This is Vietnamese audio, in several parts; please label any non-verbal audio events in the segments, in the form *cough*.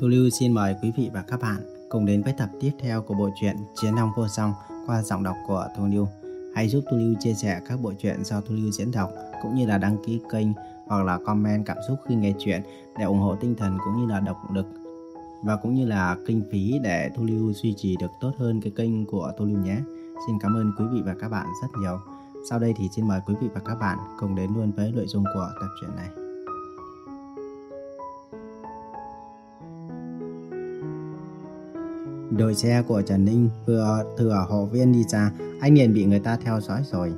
Thu Lưu xin mời quý vị và các bạn cùng đến với tập tiếp theo của bộ truyện Chiến Long Vô Song qua giọng đọc của Thu Lưu. Hãy giúp Thu Lưu chia sẻ các bộ truyện do Thu Lưu diễn đọc, cũng như là đăng ký kênh hoặc là comment cảm xúc khi nghe chuyện để ủng hộ tinh thần cũng như là động lực và cũng như là kinh phí để Thu Lưu duy trì được tốt hơn cái kênh của Thu Lưu nhé. Xin cảm ơn quý vị và các bạn rất nhiều. Sau đây thì xin mời quý vị và các bạn cùng đến luôn với nội dung của tập truyện này. Đội xe của Trần Ninh vừa thừa hộ viên đi ra, anh liền bị người ta theo dõi rồi.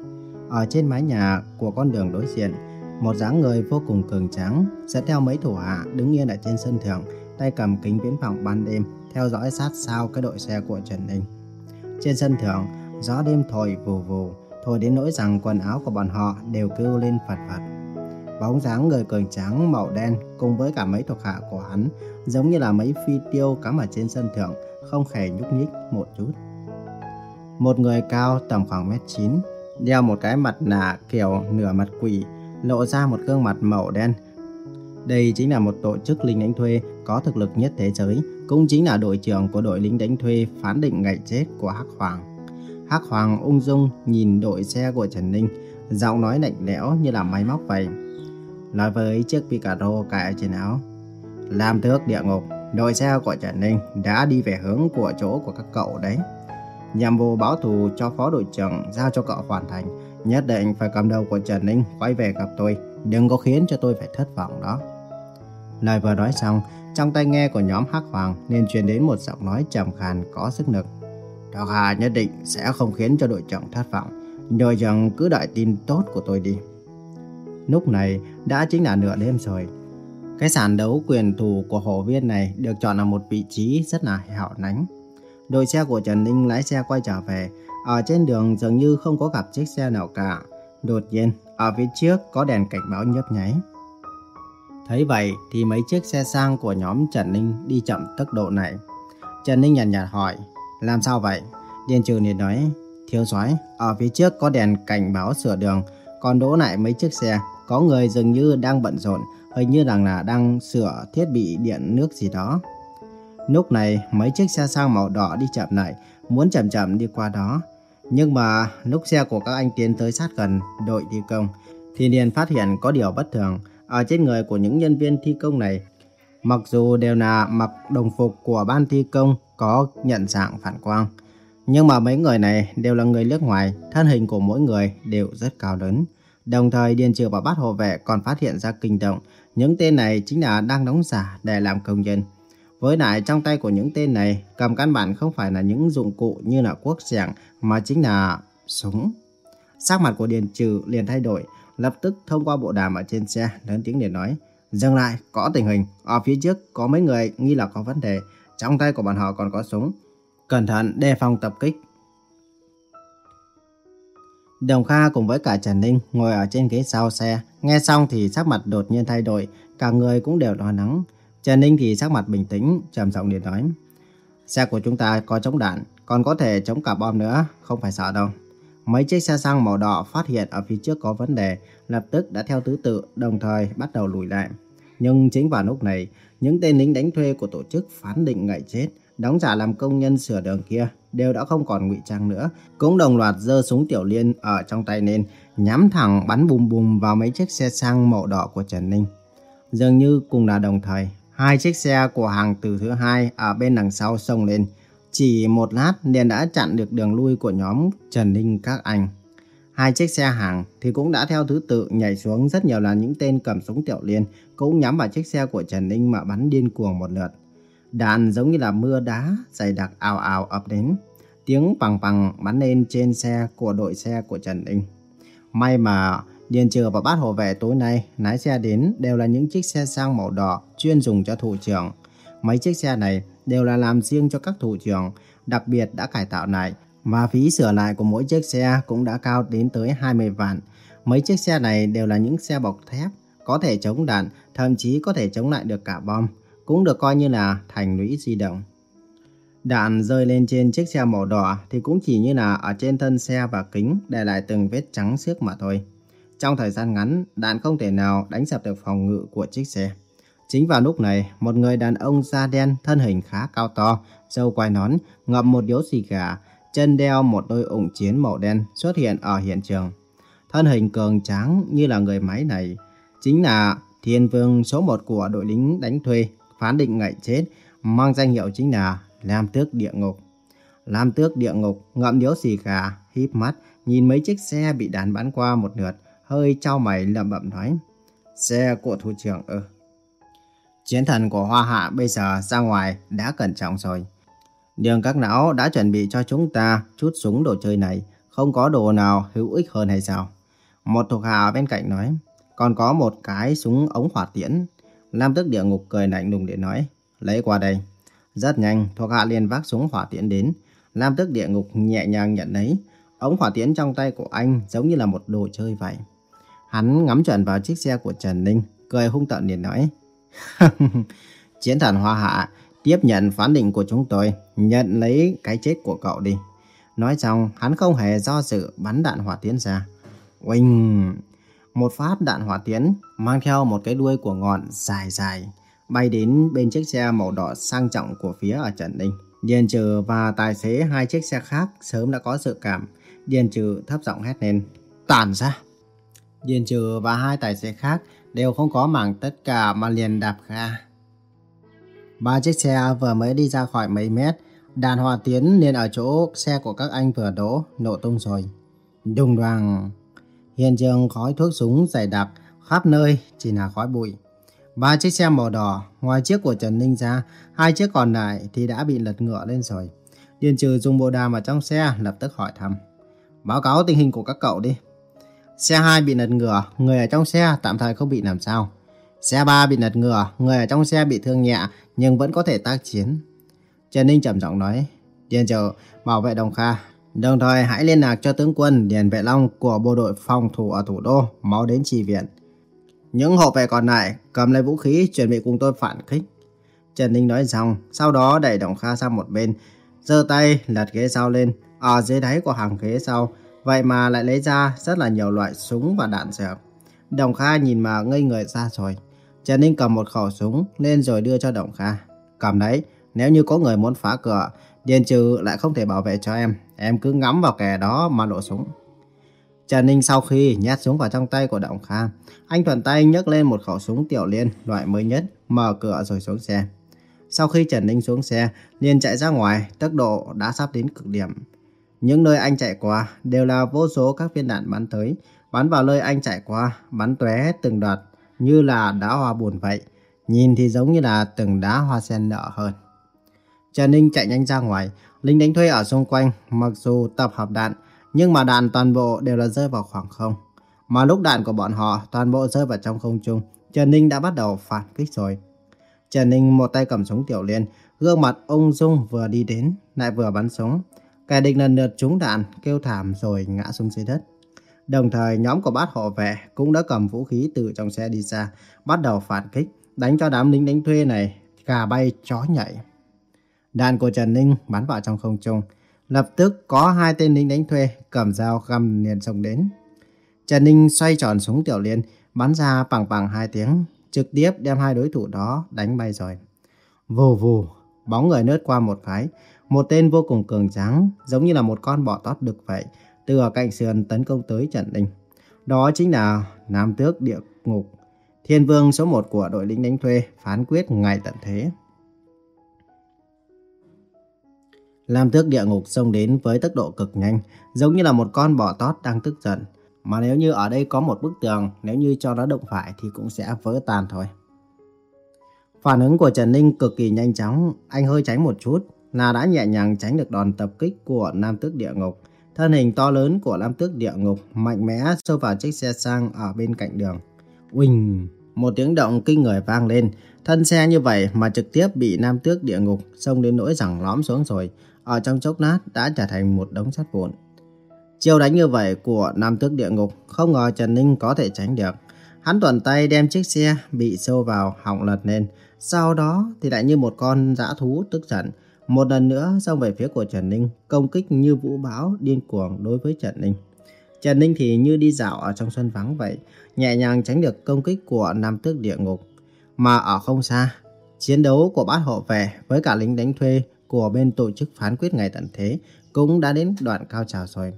Ở trên mái nhà của con đường đối diện, một dáng người vô cùng cường tráng, sẽ theo mấy thủ hạ đứng yên ở trên sân thượng, tay cầm kính viễn vọng ban đêm, theo dõi sát sao cái đội xe của Trần Ninh. Trên sân thượng, gió đêm thổi vù vù, thổi đến nỗi rằng quần áo của bọn họ đều kêu lên phật phật. Bóng dáng người cường tráng màu đen cùng với cả mấy thuộc hạ của hắn, giống như là mấy phi tiêu cắm ở trên sân thượng, không hề nhúc nhích một chút. Một người cao tầm khoảng mét chín, đeo một cái mặt nạ kiểu nửa mặt quỷ, lộ ra một gương mặt màu đen. Đây chính là một tổ chức lính đánh thuê có thực lực nhất thế giới, cũng chính là đội trưởng của đội lính đánh thuê phán định ngày chết của Hắc Hoàng. Hắc Hoàng ung dung nhìn đội xe của Trần Ninh, giọng nói lạnh lẽo như là máy móc vậy. Nói với chiếc Picaro cài trên áo. Làm thước địa ngục, đội xe của Trần Ninh đã đi về hướng của chỗ của các cậu đấy. Nhiệm vụ báo thù cho phó đội trưởng giao cho cậu hoàn thành. Nhất định phải cầm đầu của Trần Ninh quay về gặp tôi. Đừng có khiến cho tôi phải thất vọng đó. Lời vừa nói xong, trong tay nghe của nhóm Hắc Hoàng nên truyền đến một giọng nói trầm khàn có sức lực. Đào Hà nhất định sẽ không khiến cho đội trưởng thất vọng. Đội trưởng cứ đợi tin tốt của tôi đi. Lúc này đã chính là nửa đêm rồi. Cái sàn đấu quyền thủ của hổ viên này được chọn là một vị trí rất là hẻo lánh. Đội xe của Trần Ninh lái xe quay trở về. Ở trên đường dường như không có gặp chiếc xe nào cả. Đột nhiên, ở phía trước có đèn cảnh báo nhấp nháy. Thấy vậy thì mấy chiếc xe sang của nhóm Trần Ninh đi chậm tốc độ này. Trần Ninh nhàn nhạt, nhạt hỏi, làm sao vậy? Điền Trừ liền nói, thiếu soái ở phía trước có đèn cảnh báo sửa đường, còn đỗ lại mấy chiếc xe, có người dường như đang bận rộn, hình như rằng là đang sửa thiết bị điện nước gì đó. Lúc này, mấy chiếc xe sang màu đỏ đi chậm lại, muốn chậm chậm đi qua đó. Nhưng mà lúc xe của các anh tiến tới sát gần đội thi công, thì liền phát hiện có điều bất thường. Ở trên người của những nhân viên thi công này, mặc dù đều là mặc đồng phục của ban thi công có nhận dạng phản quang, nhưng mà mấy người này đều là người nước ngoài, thân hình của mỗi người đều rất cao lớn. Đồng thời Điền Trừ và Bát Hộ Vệ còn phát hiện ra kinh động, những tên này chính là đang đóng giả để làm công nhân. Với lại trong tay của những tên này cầm căn bản không phải là những dụng cụ như là quốc xẻng mà chính là súng. Sắc mặt của Điền Trừ liền thay đổi, lập tức thông qua bộ đàm ở trên xe lớn tiếng để nói Dừng lại, có tình hình, ở phía trước có mấy người nghi là có vấn đề, trong tay của bọn họ còn có súng. Cẩn thận đề phòng tập kích. Đồng Kha cùng với cả Trần Ninh ngồi ở trên ghế sau xe, nghe xong thì sắc mặt đột nhiên thay đổi, cả người cũng đều lo lắng. Trần Ninh thì sắc mặt bình tĩnh, trầm giọng điện nói. Xe của chúng ta có chống đạn, còn có thể chống cả bom nữa, không phải sợ đâu. Mấy chiếc xe xăng màu đỏ phát hiện ở phía trước có vấn đề, lập tức đã theo thứ tự, đồng thời bắt đầu lùi lại. Nhưng chính vào lúc này, những tên lính đánh thuê của tổ chức phán định ngày chết, đóng giả làm công nhân sửa đường kia, đều đã không còn ngụy trang nữa, cũng đồng loạt giơ súng tiểu liên ở trong tay lên, nhắm thẳng bắn bùm bùm vào mấy chiếc xe sang màu đỏ của Trần Ninh. Dường như cùng là đồng thời, hai chiếc xe của hàng từ thứ hai ở bên đằng sau xông lên, chỉ một lát liền đã chặn được đường lui của nhóm Trần Ninh các anh. Hai chiếc xe hàng thì cũng đã theo thứ tự nhảy xuống rất nhiều là những tên cầm súng tiểu liên cũng nhắm vào chiếc xe của Trần Ninh mà bắn điên cuồng một lượt. Đạn giống như là mưa đá dày đặc ào ào ập đến. Tiếng bằng bằng bắn lên trên xe của đội xe của Trần Ninh. May mà Điền Trừ và bát hộ vệ tối nay lái xe đến đều là những chiếc xe sang màu đỏ chuyên dùng cho thủ trưởng. Mấy chiếc xe này đều là làm riêng cho các thủ trưởng, đặc biệt đã cải tạo lại. Và phí sửa lại của mỗi chiếc xe cũng đã cao đến tới 20 vạn. Mấy chiếc xe này đều là những xe bọc thép, có thể chống đạn, thậm chí có thể chống lại được cả bom, cũng được coi như là thành lũy di động. Đạn rơi lên trên chiếc xe màu đỏ thì cũng chỉ như là ở trên thân xe và kính để lại từng vết trắng xước mà thôi. Trong thời gian ngắn, đạn không thể nào đánh sập được phòng ngự của chiếc xe. Chính vào lúc này, một người đàn ông da đen, thân hình khá cao to, râu quai nón, ngậm một điếu xì gà, chân đeo một đôi ủng chiến màu đen xuất hiện ở hiện trường. Thân hình cường tráng như là người máy này, chính là thiên vương số 1 của đội lính đánh thuê, phán định ngậy chết, mang danh hiệu chính là Lam Tước Địa Ngục. Lam Tước Địa Ngục ngậm điếu xì gà, híp mắt, nhìn mấy chiếc xe bị đạn bắn qua một lượt, hơi trao mày lẩm bẩm nói. Xe của thủ trưởng ư. Chiến thần của Hoa Hạ bây giờ ra ngoài đã cẩn trọng rồi. Nhưng các não đã chuẩn bị cho chúng ta chút súng đồ chơi này, không có đồ nào hữu ích hơn hay sao? Một thuộc hạ bên cạnh nói, còn có một cái súng ống hỏa tiễn. Lam tức địa ngục cười lạnh lùng để nói, lấy qua đây. Rất nhanh, thuộc hạ liền vác súng hỏa tiễn đến. Lam tức địa ngục nhẹ nhàng nhận lấy. Ống hỏa tiễn trong tay của anh giống như là một đồ chơi vậy. Hắn ngắm chuẩn vào chiếc xe của Trần Ninh, cười hung tợn liền nói. *laughs* Chiến thần Hoa Hạ, tiếp nhận phán định của chúng tôi, nhận lấy cái chết của cậu đi. Nói xong, hắn không hề do dự bắn đạn hỏa tiễn ra. Oanh! Một phát đạn hỏa tiễn mang theo một cái đuôi của ngọn dài dài, bay đến bên chiếc xe màu đỏ sang trọng của phía ở Trần Ninh. Điền Trừ và tài xế hai chiếc xe khác sớm đã có sự cảm. Điền Trừ thấp giọng hét lên. Tàn ra! Điền Trừ và hai tài xế khác đều không có mảng tất cả mà liền đạp ga. Ba chiếc xe vừa mới đi ra khỏi mấy mét, đàn hòa tiến liền ở chỗ xe của các anh vừa đổ, nổ tung rồi. Đùng đoàn! hiện trường khói thuốc súng dày đặc, khắp nơi chỉ là khói bụi. Ba chiếc xe màu đỏ, ngoài chiếc của Trần Ninh ra, hai chiếc còn lại thì đã bị lật ngựa lên rồi. Điền trừ dùng bộ đàm ở trong xe lập tức hỏi thăm. Báo cáo tình hình của các cậu đi. Xe 2 bị lật ngửa, người ở trong xe tạm thời không bị làm sao. Xe 3 bị lật ngửa, người ở trong xe bị thương nhẹ nhưng vẫn có thể tác chiến. Trần Ninh trầm giọng nói, Điền trừ bảo vệ Đồng Kha, đồng thời hãy liên lạc cho tướng quân Điền Vệ Long của bộ đội phòng thủ ở thủ đô, máu đến trì viện. Những hộ vệ còn lại cầm lấy vũ khí chuẩn bị cùng tôi phản kích. Trần Ninh nói xong, sau đó đẩy Đồng Kha sang một bên, giơ tay lật ghế sau lên, ở dưới đáy của hàng ghế sau Vậy mà lại lấy ra rất là nhiều loại súng và đạn dược. Đồng Kha nhìn mà ngây người ra rồi. Trần Ninh cầm một khẩu súng lên rồi đưa cho Đồng Kha. Cầm đấy, nếu như có người muốn phá cửa, Điền Trừ lại không thể bảo vệ cho em. Em cứ ngắm vào kẻ đó mà nổ súng. Trần Ninh sau khi nhét súng vào trong tay của Động Kha, anh thuận tay nhấc lên một khẩu súng tiểu liên loại mới nhất, mở cửa rồi xuống xe. Sau khi Trần Ninh xuống xe, liền chạy ra ngoài, tốc độ đã sắp đến cực điểm. Những nơi anh chạy qua đều là vô số các viên đạn bắn tới, bắn vào nơi anh chạy qua, bắn tóe từng đợt như là đá hoa buồn vậy. Nhìn thì giống như là từng đá hoa sen nở hơn. Trần Ninh chạy nhanh ra ngoài, lính đánh thuê ở xung quanh, mặc dù tập hợp đạn, nhưng mà đạn toàn bộ đều là rơi vào khoảng không. Mà lúc đạn của bọn họ toàn bộ rơi vào trong không trung, Trần Ninh đã bắt đầu phản kích rồi. Trần Ninh một tay cầm súng tiểu liên, gương mặt ung dung vừa đi đến, lại vừa bắn súng. Kẻ địch lần lượt trúng đạn, kêu thảm rồi ngã xuống dưới đất. Đồng thời nhóm của bát hộ vệ cũng đã cầm vũ khí từ trong xe đi ra, bắt đầu phản kích, đánh cho đám lính đánh thuê này gà bay chó nhảy. Đạn của Trần Ninh bắn vào trong không trung, lập tức có hai tên lính đánh thuê cầm dao găm liền xông đến. Trần Ninh xoay tròn súng tiểu liên, bắn ra bằng bằng hai tiếng, trực tiếp đem hai đối thủ đó đánh bay rồi. Vù vù, bóng người lướt qua một cái, một tên vô cùng cường tráng, giống như là một con bò tót đực vậy, từ ở cạnh sườn tấn công tới Trần Ninh. Đó chính là Nam Tước Địa Ngục, thiên vương số một của đội lính đánh thuê, phán quyết ngày tận thế. Lam Tước Địa Ngục xông đến với tốc độ cực nhanh, giống như là một con bò tót đang tức giận. Mà nếu như ở đây có một bức tường, nếu như cho nó động phải thì cũng sẽ vỡ tan thôi. Phản ứng của Trần Ninh cực kỳ nhanh chóng, anh hơi tránh một chút, là đã nhẹ nhàng tránh được đòn tập kích của Nam Tước Địa Ngục. Thân hình to lớn của Nam Tước Địa Ngục mạnh mẽ sâu vào chiếc xe sang ở bên cạnh đường. Uỳnh! Một tiếng động kinh người vang lên. Thân xe như vậy mà trực tiếp bị Nam Tước Địa Ngục xông đến nỗi rằng lõm xuống rồi. Ở trong chốc lát đã trở thành một đống sắt vụn. Chiêu đánh như vậy của Nam Tước Địa Ngục không ngờ Trần Ninh có thể tránh được. Hắn tuần tay đem chiếc xe bị sâu vào hỏng lật lên. Sau đó thì lại như một con dã thú tức giận một lần nữa xông về phía của Trần Ninh, công kích như vũ bão điên cuồng đối với Trần Ninh. Trần Ninh thì như đi dạo ở trong sân vắng vậy, nhẹ nhàng tránh được công kích của Nam Tước Địa Ngục. Mà ở không xa, chiến đấu của bát hộ vệ với cả lính đánh thuê của bên tổ chức phán quyết ngày tận thế cũng đã đến đoạn cao trào rồi.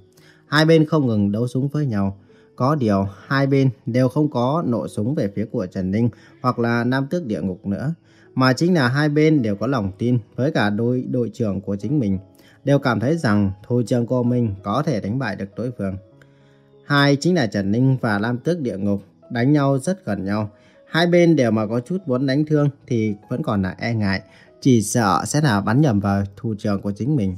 Hai bên không ngừng đấu súng với nhau. Có điều, hai bên đều không có nổ súng về phía của Trần Ninh hoặc là Nam Tước Địa Ngục nữa. Mà chính là hai bên đều có lòng tin với cả đôi đội trưởng của chính mình. Đều cảm thấy rằng thủ trưởng của mình có thể đánh bại được đối phương. Hai chính là Trần Ninh và Nam Tước Địa Ngục đánh nhau rất gần nhau. Hai bên đều mà có chút muốn đánh thương thì vẫn còn là e ngại, chỉ sợ sẽ là bắn nhầm vào thủ trưởng của chính mình.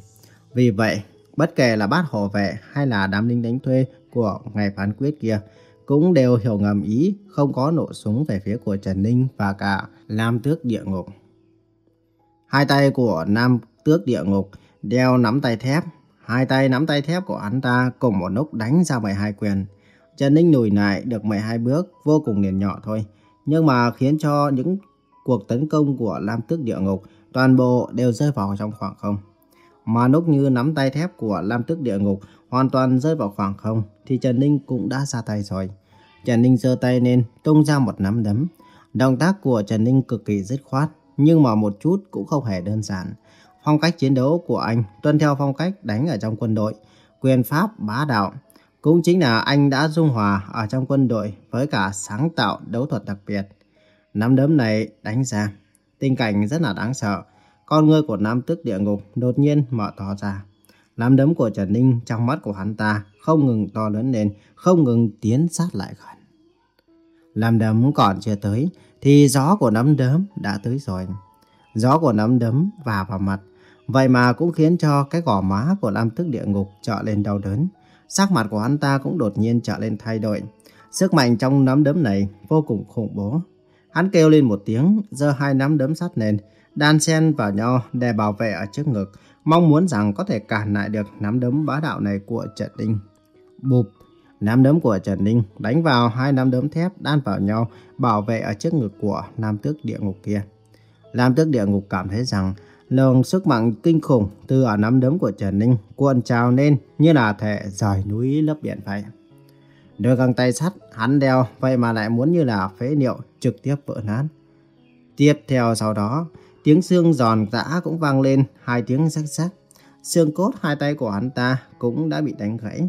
Vì vậy, bất kể là bát hộ vệ hay là đám lính đánh thuê của ngày phán quyết kia, cũng đều hiểu ngầm ý không có nổ súng về phía của Trần Ninh và cả Nam Tước Địa Ngục. Hai tay của Nam Tước Địa Ngục đeo nắm tay thép, hai tay nắm tay thép của hắn ta cùng một lúc đánh ra 12 quyền. Trần Ninh lùi lại được 12 bước vô cùng liền nhỏ thôi, nhưng mà khiến cho những cuộc tấn công của Lam Tước Địa Ngục toàn bộ đều rơi vào trong khoảng không. Mà lúc như nắm tay thép của Lam Tước Địa Ngục hoàn toàn rơi vào khoảng không thì Trần Ninh cũng đã ra tay rồi. Trần Ninh giơ tay lên tung ra một nắm đấm. Động tác của Trần Ninh cực kỳ dứt khoát nhưng mà một chút cũng không hề đơn giản. Phong cách chiến đấu của anh tuân theo phong cách đánh ở trong quân đội, quyền pháp bá đạo. Cũng chính là anh đã dung hòa ở trong quân đội với cả sáng tạo đấu thuật đặc biệt. Nắm đấm này đánh ra, tình cảnh rất là đáng sợ. Con ngươi của Nam Tức Địa Ngục đột nhiên mở to ra. Nắm đấm của Trần Ninh trong mắt của hắn ta không ngừng to lớn lên, không ngừng tiến sát lại gần. Nắm đấm còn chưa tới, thì gió của nắm đấm đã tới rồi. Gió của nắm đấm và vào mặt, vậy mà cũng khiến cho cái gò má của Lam Tức Địa Ngục trở lên đau đớn. Sắc mặt của hắn ta cũng đột nhiên trở lên thay đổi. Sức mạnh trong nắm đấm này vô cùng khủng bố. Hắn kêu lên một tiếng, giơ hai nắm đấm sắt lên, đan xen vào nhau để bảo vệ ở trước ngực, mong muốn rằng có thể cản lại được nắm đấm bá đạo này của Trần Ninh. Bụp, nắm đấm của Trần Ninh đánh vào hai nắm đấm thép đan vào nhau, bảo vệ ở trước ngực của Nam Tước Địa Ngục kia. Nam Tước Địa Ngục cảm thấy rằng lượng sức mạnh kinh khủng từ ở nắm đấm của Trần Ninh cuộn trào lên như là thể rời núi lấp biển vậy. Đôi găng tay sắt hắn đeo vậy mà lại muốn như là phế liệu trực tiếp vỡ nát. Tiếp theo sau đó, tiếng xương giòn giã cũng vang lên hai tiếng rắc rắc. Xương cốt hai tay của hắn ta cũng đã bị đánh gãy.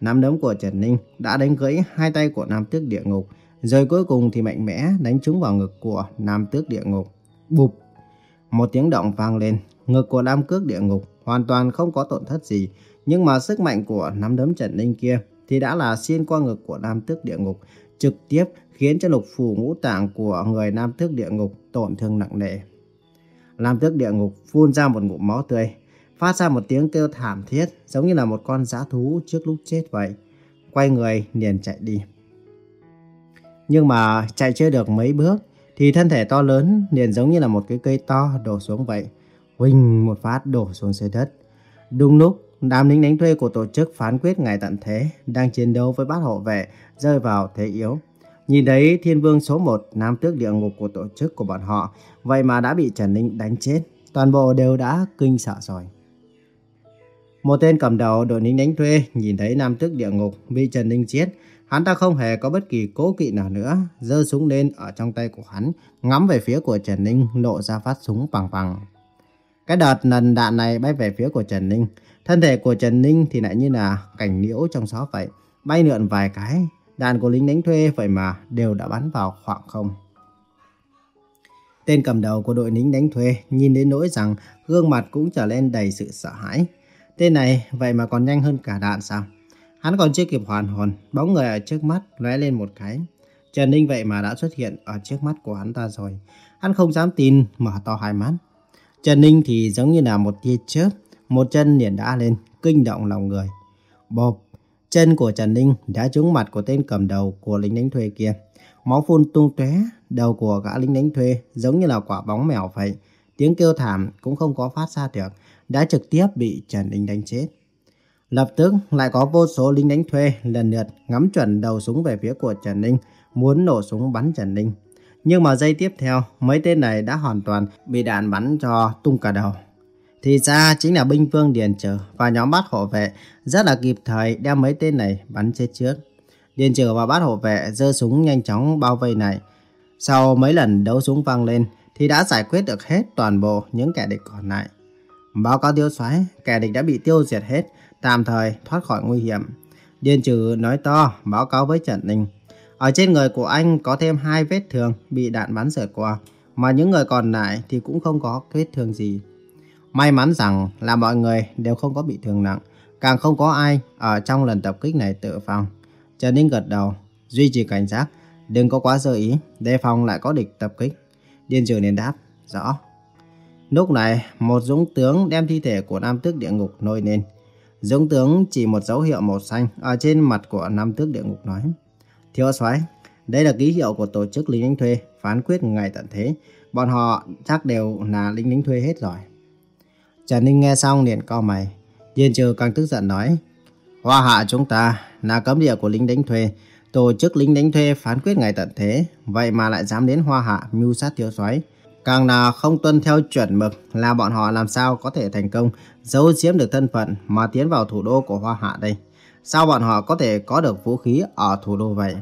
Nắm đấm của Trần Ninh đã đánh gãy hai tay của Nam Tước Địa Ngục, rồi cuối cùng thì mạnh mẽ đánh trúng vào ngực của Nam Tước Địa Ngục. Bụp! Một tiếng động vang lên, ngực của Nam Cước Địa Ngục hoàn toàn không có tổn thất gì, nhưng mà sức mạnh của nắm đấm Trần Ninh kia thì đã là xuyên qua ngực của Nam Tước Địa Ngục, trực tiếp khiến cho lục phủ ngũ tạng của người Nam Tước Địa Ngục tổn thương nặng nề. Nam Tước Địa Ngục phun ra một ngụm máu tươi, phát ra một tiếng kêu thảm thiết giống như là một con dã thú trước lúc chết vậy. Quay người liền chạy đi. Nhưng mà chạy chưa được mấy bước thì thân thể to lớn liền giống như là một cái cây to đổ xuống vậy. Huỳnh một phát đổ xuống dưới đất. Đúng lúc đám lính đánh thuê của tổ chức phán quyết ngày tận thế đang chiến đấu với bát hộ vệ rơi vào thế yếu. Nhìn thấy thiên vương số 1 nam tước địa ngục của tổ chức của bọn họ vậy mà đã bị Trần Ninh đánh chết. Toàn bộ đều đã kinh sợ rồi. Một tên cầm đầu đội lính đánh thuê nhìn thấy nam tước địa ngục bị Trần Ninh giết. Hắn ta không hề có bất kỳ cố kỵ nào nữa, giơ súng lên ở trong tay của hắn, ngắm về phía của Trần Ninh, lộ ra phát súng bằng bằng. Cái đợt lần đạn này bay về phía của Trần Ninh, thân thể của Trần Ninh thì lại như là cảnh liễu trong gió vậy, bay lượn vài cái, đạn của lính đánh thuê vậy mà đều đã bắn vào khoảng không. Tên cầm đầu của đội lính đánh thuê nhìn đến nỗi rằng gương mặt cũng trở lên đầy sự sợ hãi. Tên này vậy mà còn nhanh hơn cả đạn sao? Hắn còn chưa kịp hoàn hồn, bóng người ở trước mắt lóe lên một cái. Trần Ninh vậy mà đã xuất hiện ở trước mắt của hắn ta rồi. Hắn không dám tin, mở to hai mắt. Trần Ninh thì giống như là một tia chớp, một chân liền đã lên, kinh động lòng người. Bộp, chân của Trần Ninh đã trúng mặt của tên cầm đầu của lính đánh thuê kia. Máu phun tung tóe, đầu của gã lính đánh thuê giống như là quả bóng mèo vậy. Tiếng kêu thảm cũng không có phát ra được, đã trực tiếp bị Trần Ninh đánh chết. Lập tức lại có vô số lính đánh thuê lần lượt ngắm chuẩn đầu súng về phía của Trần Ninh, muốn nổ súng bắn Trần Ninh. Nhưng mà giây tiếp theo, mấy tên này đã hoàn toàn bị đạn bắn cho tung cả đầu. Thì ra chính là binh vương Điền Trở và nhóm bát hộ vệ rất là kịp thời đem mấy tên này bắn chết trước. Điền Trở và bát hộ vệ giơ súng nhanh chóng bao vây này. Sau mấy lần đấu súng vang lên thì đã giải quyết được hết toàn bộ những kẻ địch còn lại. Báo cáo tiêu soái, kẻ địch đã bị tiêu diệt hết, tạm thời thoát khỏi nguy hiểm. Điền trừ nói to, báo cáo với Trần Ninh. Ở trên người của anh có thêm hai vết thương bị đạn bắn sượt qua, mà những người còn lại thì cũng không có vết thương gì. May mắn rằng là mọi người đều không có bị thương nặng, càng không có ai ở trong lần tập kích này tự phòng. Trần Ninh gật đầu, duy trì cảnh giác, đừng có quá sơ ý, đề phòng lại có địch tập kích. Điên Trường liền đáp, rõ. Lúc này, một dũng tướng đem thi thể của nam tước địa ngục nôi lên. Dũng tướng chỉ một dấu hiệu màu xanh ở trên mặt của nam tước địa ngục nói. Thiếu soái, đây là ký hiệu của tổ chức lính đánh thuê phán quyết ngày tận thế. Bọn họ chắc đều là lính đánh thuê hết rồi. Trần Ninh nghe xong liền co mày. Diên trừ càng tức giận nói. Hoa hạ chúng ta, là cấm địa của lính đánh thuê. Tổ chức lính đánh thuê phán quyết ngày tận thế. Vậy mà lại dám đến hoa hạ mưu sát thiếu soái Càng là không tuân theo chuẩn mực là bọn họ làm sao có thể thành công, giấu giếm được thân phận mà tiến vào thủ đô của Hoa Hạ đây. Sao bọn họ có thể có được vũ khí ở thủ đô vậy?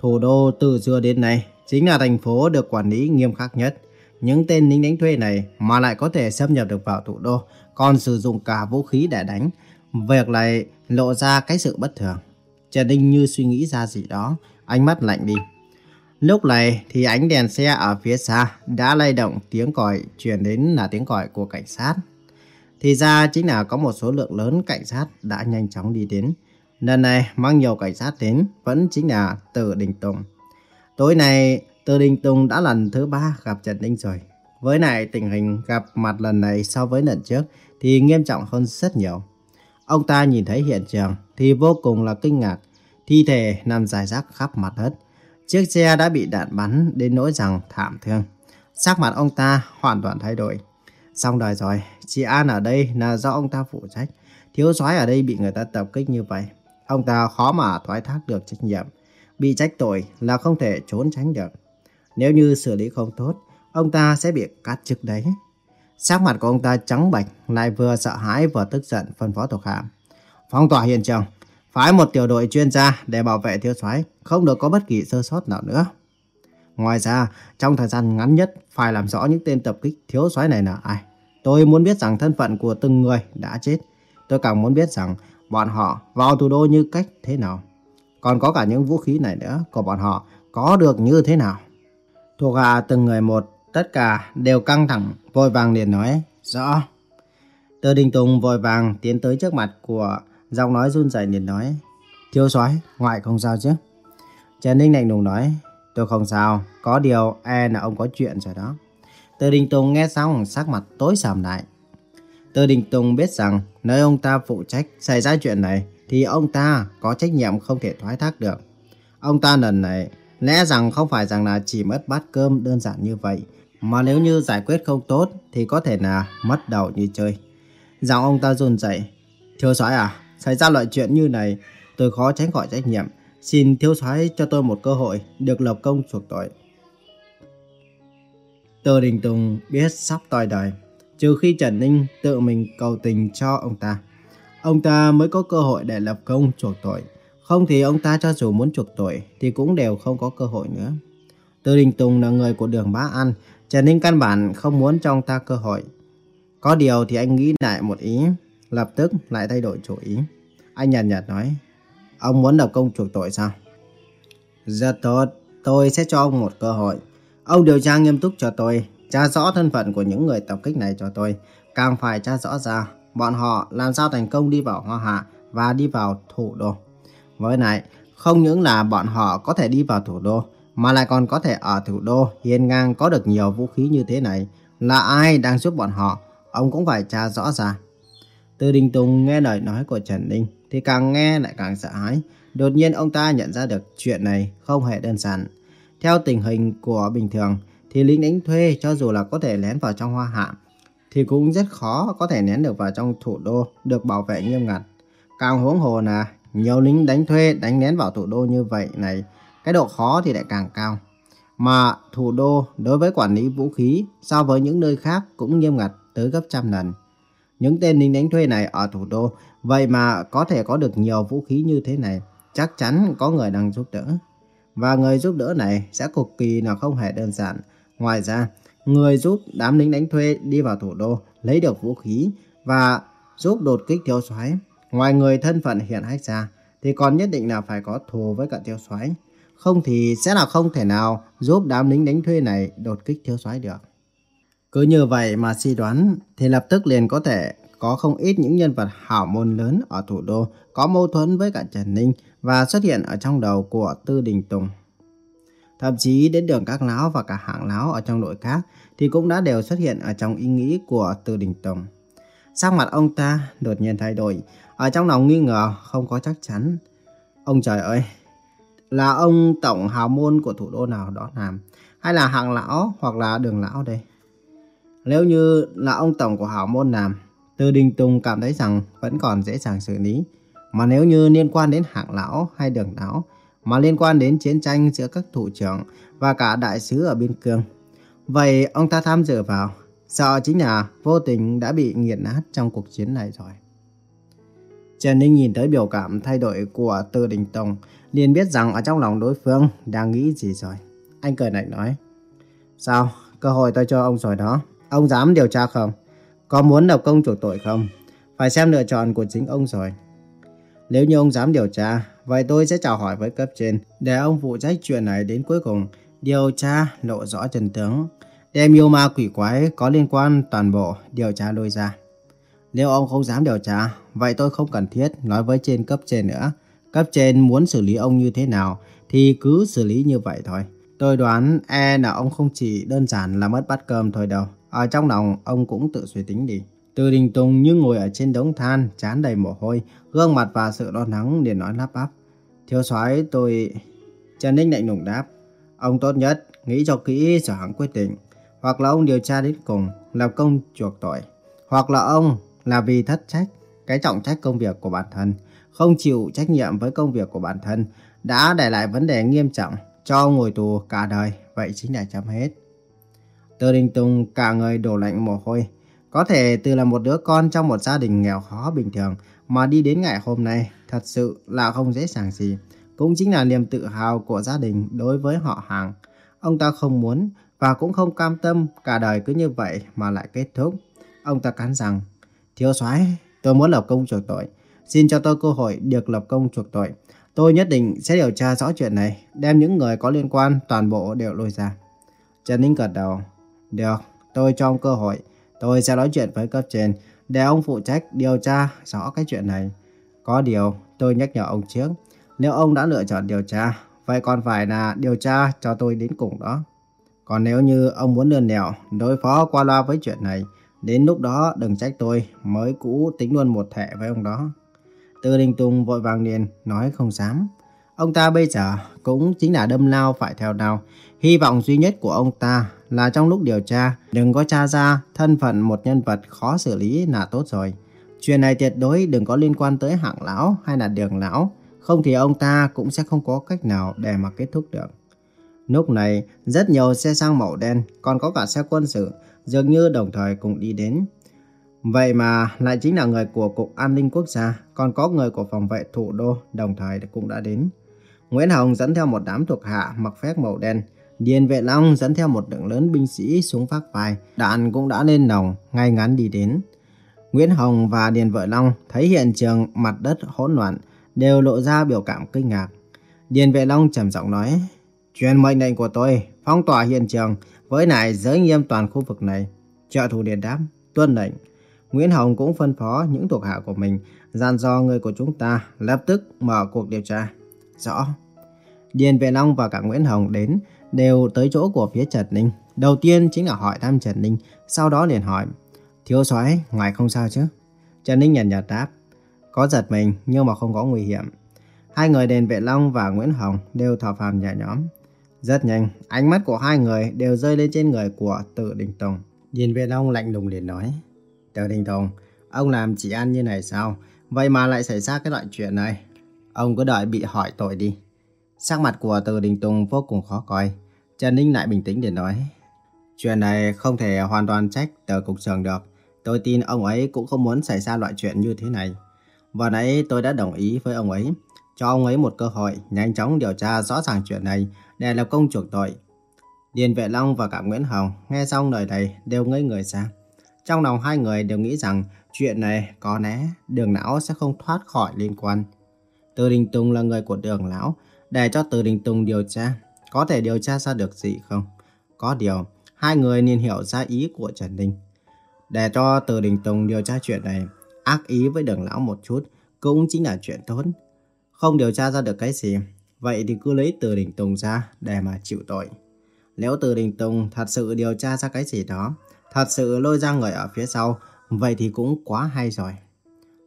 Thủ đô từ xưa đến nay chính là thành phố được quản lý nghiêm khắc nhất. Những tên lính đánh thuê này mà lại có thể xâm nhập được vào thủ đô, còn sử dụng cả vũ khí để đánh. Việc này lộ ra cái sự bất thường. Trần Đinh như suy nghĩ ra gì đó, ánh mắt lạnh đi. Lúc này thì ánh đèn xe ở phía xa đã lay động tiếng còi truyền đến là tiếng còi của cảnh sát. Thì ra chính là có một số lượng lớn cảnh sát đã nhanh chóng đi đến. Lần này mang nhiều cảnh sát đến vẫn chính là Từ Đình Tùng. Tối nay từ Đình Tùng đã lần thứ ba gặp Trần Ninh rồi. Với lại tình hình gặp mặt lần này so với lần trước thì nghiêm trọng hơn rất nhiều. Ông ta nhìn thấy hiện trường thì vô cùng là kinh ngạc. Thi thể nằm dài rác khắp mặt đất. Chiếc xe đã bị đạn bắn đến nỗi rằng thảm thương. Sắc mặt ông ta hoàn toàn thay đổi. Xong đời rồi, chị An ở đây là do ông ta phụ trách. Thiếu soái ở đây bị người ta tập kích như vậy. Ông ta khó mà thoái thác được trách nhiệm. Bị trách tội là không thể trốn tránh được. Nếu như xử lý không tốt, ông ta sẽ bị cắt chức đấy. Sắc mặt của ông ta trắng bệch, lại vừa sợ hãi vừa tức giận phân phó thuộc hạ. Phong tỏa hiện trường, Phái một tiểu đội chuyên gia để bảo vệ thiếu soái, không được có bất kỳ sơ sót nào nữa. Ngoài ra, trong thời gian ngắn nhất phải làm rõ những tên tập kích thiếu soái này là ai. Tôi muốn biết rằng thân phận của từng người đã chết. Tôi càng muốn biết rằng bọn họ vào thủ đô như cách thế nào. Còn có cả những vũ khí này nữa của bọn họ có được như thế nào. Thuộc hạ từng người một, tất cả đều căng thẳng, vội vàng liền nói, rõ. Tư Đình Tùng vội vàng tiến tới trước mặt của Giọng nói run rẩy liền nói. Thiếu soái ngoại không sao chứ? Trần Ninh lạnh lùng nói. Tôi không sao, có điều e là ông có chuyện rồi đó. Tư Đình Tùng nghe xong sắc mặt tối sầm lại. Tư Đình Tùng biết rằng nơi ông ta phụ trách xảy ra chuyện này thì ông ta có trách nhiệm không thể thoái thác được. Ông ta lần này lẽ rằng không phải rằng là chỉ mất bát cơm đơn giản như vậy mà nếu như giải quyết không tốt thì có thể là mất đầu như chơi. Giọng ông ta run rẩy. Thiếu soái à, Xảy ra loại chuyện như này, tôi khó tránh khỏi trách nhiệm. Xin thiếu soái cho tôi một cơ hội được lập công chuộc tội. Tờ Đình Tùng biết sắp toi đời, trừ khi Trần Ninh tự mình cầu tình cho ông ta. Ông ta mới có cơ hội để lập công chuộc tội. Không thì ông ta cho dù muốn chuộc tội thì cũng đều không có cơ hội nữa. Từ Đình Tùng là người của đường Bá An, Trần Ninh căn bản không muốn cho ông ta cơ hội. Có điều thì anh nghĩ lại một ý, lập tức lại thay đổi chủ ý. Anh nhàn nhạt, nhạt nói, ông muốn lập công chuộc tội sao? Rất tốt, tôi sẽ cho ông một cơ hội. Ông điều tra nghiêm túc cho tôi, tra rõ thân phận của những người tập kích này cho tôi. Càng phải tra rõ ra bọn họ làm sao thành công đi vào Hoa Hạ và đi vào thủ đô. Với lại, không những là bọn họ có thể đi vào thủ đô, mà lại còn có thể ở thủ đô hiên ngang có được nhiều vũ khí như thế này. Là ai đang giúp bọn họ, ông cũng phải tra rõ ra. Từ Đình Tùng nghe lời nói của Trần Ninh thì càng nghe lại càng sợ hãi. Đột nhiên ông ta nhận ra được chuyện này không hề đơn giản. Theo tình hình của bình thường thì lính đánh thuê cho dù là có thể lén vào trong hoa hạ thì cũng rất khó có thể nén được vào trong thủ đô được bảo vệ nghiêm ngặt. Càng huống hồ là nhiều lính đánh thuê đánh nén vào thủ đô như vậy này, cái độ khó thì lại càng cao. Mà thủ đô đối với quản lý vũ khí so với những nơi khác cũng nghiêm ngặt tới gấp trăm lần. Những tên lính đánh thuê này ở thủ đô, vậy mà có thể có được nhiều vũ khí như thế này, chắc chắn có người đang giúp đỡ. Và người giúp đỡ này sẽ cực kỳ là không hề đơn giản. Ngoài ra, người giúp đám lính đánh thuê đi vào thủ đô lấy được vũ khí và giúp đột kích thiếu soái. Ngoài người thân phận hiện hách ra, thì còn nhất định là phải có thù với cả thiếu soái. Không thì sẽ là không thể nào giúp đám lính đánh thuê này đột kích thiếu soái được. Cứ như vậy mà suy đoán thì lập tức liền có thể có không ít những nhân vật hảo môn lớn ở thủ đô có mâu thuẫn với cả Trần Ninh và xuất hiện ở trong đầu của Tư Đình Tùng. Thậm chí đến đường các lão và cả hạng lão ở trong nội các thì cũng đã đều xuất hiện ở trong ý nghĩ của Tư Đình Tùng. Sắc mặt ông ta đột nhiên thay đổi, ở trong lòng nghi ngờ không có chắc chắn. Ông trời ơi, là ông tổng hào môn của thủ đô nào đó làm, hay là hạng lão hoặc là đường lão đây? Nếu như là ông tổng của hào môn làm, Từ Đình Tùng cảm thấy rằng vẫn còn dễ dàng xử lý. Mà nếu như liên quan đến hạng lão hay đường lão, mà liên quan đến chiến tranh giữa các thủ trưởng và cả đại sứ ở biên cương, vậy ông ta tham dự vào, sợ chính là vô tình đã bị nghiền nát trong cuộc chiến này rồi. Trần Ninh nhìn tới biểu cảm thay đổi của Tư Đình Tùng, liền biết rằng ở trong lòng đối phương đang nghĩ gì rồi. Anh cười lạnh nói, Sao, cơ hội tôi cho ông rồi đó, ông dám điều tra không? Có muốn lập công chủ tội không? Phải xem lựa chọn của chính ông rồi. Nếu như ông dám điều tra, vậy tôi sẽ chào hỏi với cấp trên để ông phụ trách chuyện này đến cuối cùng, điều tra lộ rõ Trần tướng, đem yêu ma quỷ quái có liên quan toàn bộ điều tra lôi ra. Nếu ông không dám điều tra, vậy tôi không cần thiết nói với trên cấp trên nữa. Cấp trên muốn xử lý ông như thế nào thì cứ xử lý như vậy thôi. Tôi đoán e là ông không chỉ đơn giản là mất bát cơm thôi đâu. Ở trong lòng ông cũng tự suy tính đi. Từ Đình Tùng như ngồi ở trên đống than, chán đầy mồ hôi, gương mặt và sự lo lắng để nói lắp bắp. Thiếu soái tôi... Trần Ninh lạnh lùng đáp. Ông tốt nhất, nghĩ cho kỹ rồi hẳn quyết định. Hoặc là ông điều tra đến cùng, lập công chuộc tội. Hoặc là ông là vì thất trách, cái trọng trách công việc của bản thân, không chịu trách nhiệm với công việc của bản thân, đã để lại vấn đề nghiêm trọng, cho ông ngồi tù cả đời, vậy chính là chấm hết. Từ Đình Tùng cả người đổ lạnh mồ hôi, có thể từ là một đứa con trong một gia đình nghèo khó bình thường mà đi đến ngày hôm nay thật sự là không dễ dàng gì. Cũng chính là niềm tự hào của gia đình đối với họ hàng. Ông ta không muốn và cũng không cam tâm cả đời cứ như vậy mà lại kết thúc. Ông ta cắn rằng, thiếu soái tôi muốn lập công chuộc tội. Xin cho tôi cơ hội được lập công chuộc tội. Tôi nhất định sẽ điều tra rõ chuyện này, đem những người có liên quan toàn bộ đều lôi ra. Trần Ninh gật đầu. Được, tôi cho ông cơ hội. Tôi sẽ nói chuyện với cấp trên để ông phụ trách điều tra rõ cái chuyện này. Có điều, tôi nhắc nhở ông trước. Nếu ông đã lựa chọn điều tra, vậy còn phải là điều tra cho tôi đến cùng đó. Còn nếu như ông muốn lươn lẹo, đối phó qua loa với chuyện này, đến lúc đó đừng trách tôi, mới cũ tính luôn một thẻ với ông đó. Tư Đình Tùng vội vàng liền, nói không dám. Ông ta bây giờ cũng chính là đâm lao phải theo đao. Hy vọng duy nhất của ông ta là trong lúc điều tra, đừng có tra ra thân phận một nhân vật khó xử lý là tốt rồi. Chuyện này tuyệt đối đừng có liên quan tới hạng lão hay là đường lão, không thì ông ta cũng sẽ không có cách nào để mà kết thúc được. Lúc này, rất nhiều xe sang màu đen, còn có cả xe quân sự, dường như đồng thời cùng đi đến. Vậy mà lại chính là người của Cục An ninh Quốc gia, còn có người của phòng vệ thủ đô đồng thời cũng đã đến. Nguyễn Hồng dẫn theo một đám thuộc hạ mặc phép màu đen, Điền Vệ Long dẫn theo một lượng lớn binh sĩ xuống phát vai, đạn cũng đã lên nòng, ngay ngắn đi đến. Nguyễn Hồng và Điền Vệ Long thấy hiện trường mặt đất hỗn loạn, đều lộ ra biểu cảm kinh ngạc. Điền Vệ Long trầm giọng nói, truyền mệnh lệnh của tôi, phong tỏa hiện trường, với lại giới nghiêm toàn khu vực này. Trợ thủ Điền đáp, tuân lệnh. Nguyễn Hồng cũng phân phó những thuộc hạ của mình, dàn dò người của chúng ta lập tức mở cuộc điều tra. Rõ. Điền Vệ Long và cả Nguyễn Hồng đến đều tới chỗ của phía Trần Ninh. Đầu tiên chính là hỏi thăm Trần Ninh, sau đó liền hỏi, Thiếu soái ngoài không sao chứ? Trần Ninh nhàn nhạt đáp, có giật mình nhưng mà không có nguy hiểm. Hai người Điền Vệ Long và Nguyễn Hồng đều thở phào nhẹ nhõm. Rất nhanh, ánh mắt của hai người đều rơi lên trên người của Tự Đình Tùng. nhìn về ông lạnh lùng liền nói, Tự Đình Tùng, ông làm chỉ ăn như này sao? Vậy mà lại xảy ra cái loại chuyện này. Ông cứ đợi bị hỏi tội đi. Sắc mặt của Từ Đình Tùng vô cùng khó coi. Trần Ninh lại bình tĩnh để nói. Chuyện này không thể hoàn toàn trách tờ cục trưởng được. Tôi tin ông ấy cũng không muốn xảy ra loại chuyện như thế này. Vừa nãy tôi đã đồng ý với ông ấy. cho ông ấy một cơ hội nhanh chóng điều tra rõ ràng chuyện này để lập công chuộc tội. Điền Vệ Long và cả Nguyễn Hồng nghe xong lời này đều ngây người ra. Trong lòng hai người đều nghĩ rằng chuyện này có lẽ đường lão sẽ không thoát khỏi liên quan. Từ Đình Tùng là người của đường lão, để cho Từ Đình Tùng điều tra, có thể điều tra ra được gì không? Có điều, hai người nên hiểu ra ý của Trần Ninh. Để cho Từ Đình Tùng điều tra chuyện này, ác ý với đường lão một chút cũng chính là chuyện tốt. Không điều tra ra được cái gì, vậy thì cứ lấy Từ Đình Tùng ra để mà chịu tội. Nếu Từ Đình Tùng thật sự điều tra ra cái gì đó, thật sự lôi ra người ở phía sau, vậy thì cũng quá hay rồi.